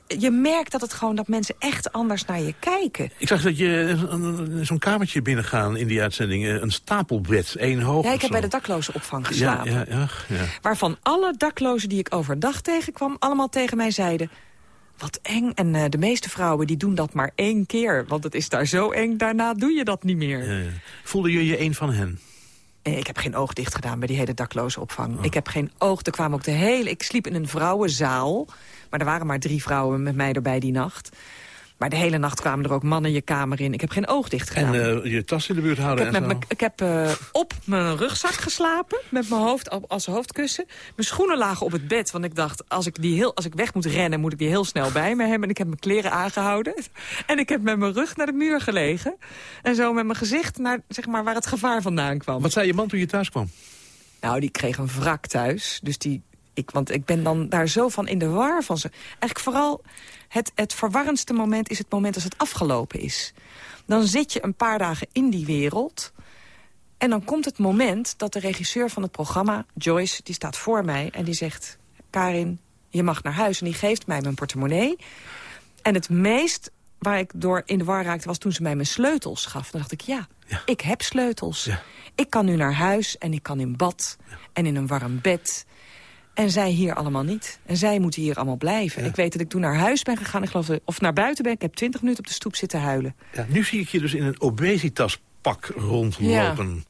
je merkt dat het gewoon dat mensen echt anders naar je kijken. Ik zag dat je een- zo'n kamertje binnengaan in die uitzending. eh, Een stapelbed, één hoog. Ja, ik heb bij de daklozenopvang geslapen. ja, ja, ja. Waarvan alle daklozen die ik overdag tegenkwam... allemaal tegen mij zeiden... Wat eng. En eh, de meeste vrouwen die doen dat maar één keer. Want het is daar zo eng, daarna doe je dat niet meer. Ja, ja. Voelde je je een van hen? Eh, Ik heb geen oog dicht gedaan bij die hele daklozenopvang. Ik heb geen oog. Er kwamen ook de hele... Ik sliep in een vrouwenzaal. Maar er waren maar drie vrouwen met mij erbij die nacht. Maar de hele nacht kwamen er ook mannen je kamer in. Ik heb geen oog dicht gedaan. En eh, je tas in de buurt Ik houden heb, en zo? ik heb eh, op mijn rugzak geslapen, met mijn hoofd als hoofdkussen. Mijn schoenen lagen op het bed, want ik dacht, als ik, die heel, als ik weg moet rennen... moet ik die heel snel bij me hebben. En ik heb mijn kleren aangehouden. En ik heb met mijn rug naar de muur gelegen. En zo met mijn gezicht naar zeg maar, waar het gevaar vandaan kwam. Wat zei je man toen je thuis kwam? Nou, die kreeg een wrak thuis. Dus die, ik, want ik ben dan daar zo van in de war van ze. Eigenlijk vooral het, het verwarrendste moment is het moment als het afgelopen is. Dan zit je een paar dagen in die wereld. En dan komt het moment dat de regisseur van het programma, Joyce... die staat voor mij en die zegt... Karin, je mag naar huis. En die geeft mij mijn portemonnee. En het meest waar ik door in de war raakte... was toen ze mij mijn sleutels gaf. Dan dacht ik, ja, ik heb sleutels. Ja. Ik kan nu naar huis en ik kan in bad en in een warm bed. En zij hier allemaal niet. En zij moeten hier allemaal blijven. Ik weet dat ik toen naar huis ben gegaan. Ik geloof, of naar buiten ben. Ik heb twintig minuten op de stoep zitten huilen. Ja, nu zie ik je dus in een obesitaspak rondlopen.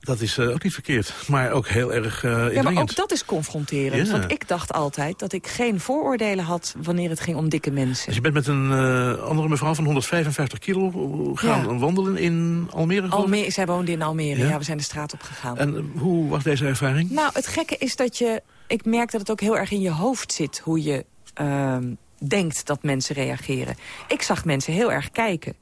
Dat is eh, ook niet verkeerd, maar ook heel erg eh Ja, maar ook dat is confronterend. Ja. Want ik dacht altijd dat ik geen vooroordelen had... wanneer het ging om dikke mensen. Dus je bent met een eh, andere mevrouw van 155 kilo gaan Ja. wandelen in Almere? Almere, zij woonde in Almere. Ja? Ja, we zijn de straat op gegaan. En hoe was deze ervaring? Nou, het gekke is dat je... Ik merk dat het ook heel erg in je hoofd zit... hoe je ehm, denkt dat mensen reageren. Ik zag mensen heel erg kijken.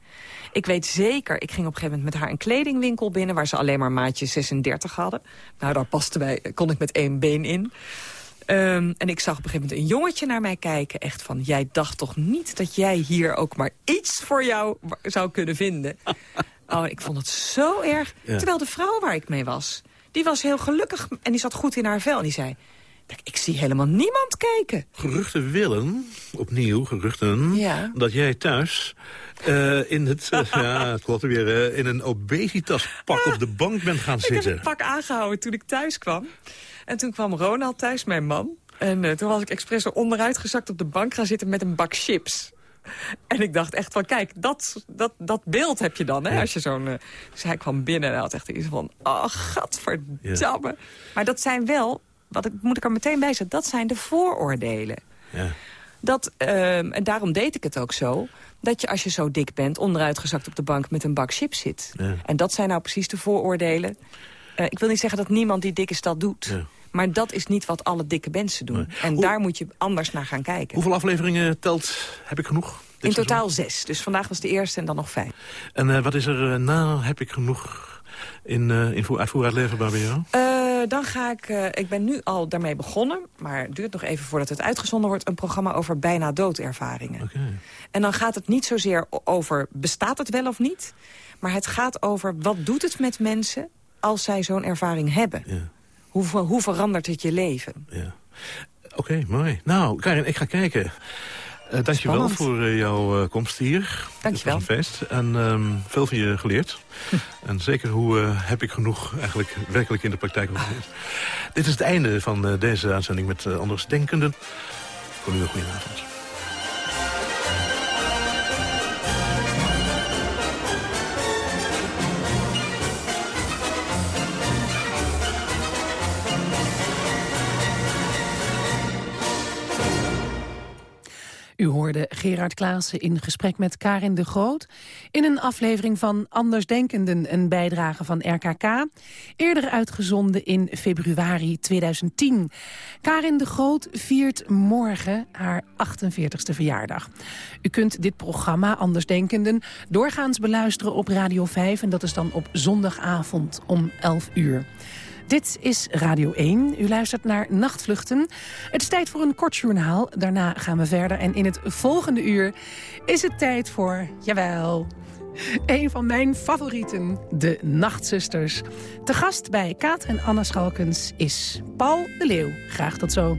Ik weet zeker, ik ging op een gegeven moment met haar een kledingwinkel binnen... waar ze alleen maar maatje 36 hadden. Nou, daar paste wij, kon ik met één been in. Ehm, en ik zag op een gegeven moment een jongetje naar mij kijken. Echt van, jij dacht toch niet dat jij hier ook maar iets voor jou zou kunnen vinden? Oh, ik vond het zo erg. Ja. Terwijl de vrouw waar ik mee was, die was heel gelukkig en die zat goed in haar vel. En die zei, "Kijk, ik zie helemaal niemand kijken. Geruchten willen, opnieuw geruchten, Ja. dat jij thuis eh, in het, ja, het klopt weer, eh, in een obesitaspak op de bank bent gaan Ik heb zitten. het pak aangehouden toen ik thuis kwam. En toen kwam Ronald thuis, mijn man. En eh, toen was ik expres er onderuit gezakt op de bank gaan zitten met een bak chips. En ik dacht echt van, kijk, dat, dat, dat beeld heb je dan, hè, als je zo'n... dus hij kwam binnen en hij had echt iets van, oh, gadverdamme. Maar dat zijn wel, wat ik, moet ik er meteen bij zetten, dat zijn de vooroordelen. Ja. Dat, ehm, en daarom deed ik het ook zo... dat je als je zo dik bent, onderuitgezakt op de bank met een bak chips zit. Ja. En dat zijn nou precies de vooroordelen. Eh, ik wil niet zeggen dat niemand die dik is dat doet. Ja. Maar dat is niet wat alle dikke mensen doen. Nee. En Hoe- daar moet je anders naar gaan kijken. Hoeveel afleveringen telt, heb ik genoeg? In seizoen? totaal zes. Dus vandaag was de eerste en dan nog vijf. En eh, wat is er eh, na, heb ik genoeg in, eh in uit leverbaar bij jou? Eh, dan ga ik... eh, ik ben nu al daarmee begonnen. Maar het duurt nog even voordat het uitgezonden wordt. Een programma over bijna doodervaringen. Oké. En dan gaat het niet zozeer over bestaat het wel of niet. Maar het gaat over wat doet het met mensen als zij zo'n ervaring hebben. Ja. Hoe, hoe verandert het je leven? Ja. Oké, mooi. Nou, Karin, ik ga kijken. Eh dankjewel voor eh, jouw eh, komst hier. Dankjewel. Het was een feest. En ehm, veel van je geleerd. en zeker hoe heb ik genoeg eigenlijk werkelijk in de praktijk geleerd. Dit is het einde van deze uitzending met Anders Denkenden. Voor nu een goede avond. U hoorde Gerard Klaassen in gesprek met Karin de Groot... in een aflevering van Andersdenkenden, een bijdrage van RKK... eerder uitgezonden in februari 2010. Karin de Groot viert morgen haar 48e verjaardag. U kunt dit programma Andersdenkenden doorgaans beluisteren op Radio 5... en dat is dan op zondagavond om 11 uur. Dit is Radio 1. U luistert naar Nachtvluchten. Het is tijd voor een kort journaal. Daarna gaan we verder. En in het volgende uur is het tijd voor, jawel... Een van mijn favorieten, de Nachtzusters. Te gast bij Kaat en Anna Schalkens is Paul de Leeuw. Graag tot zo.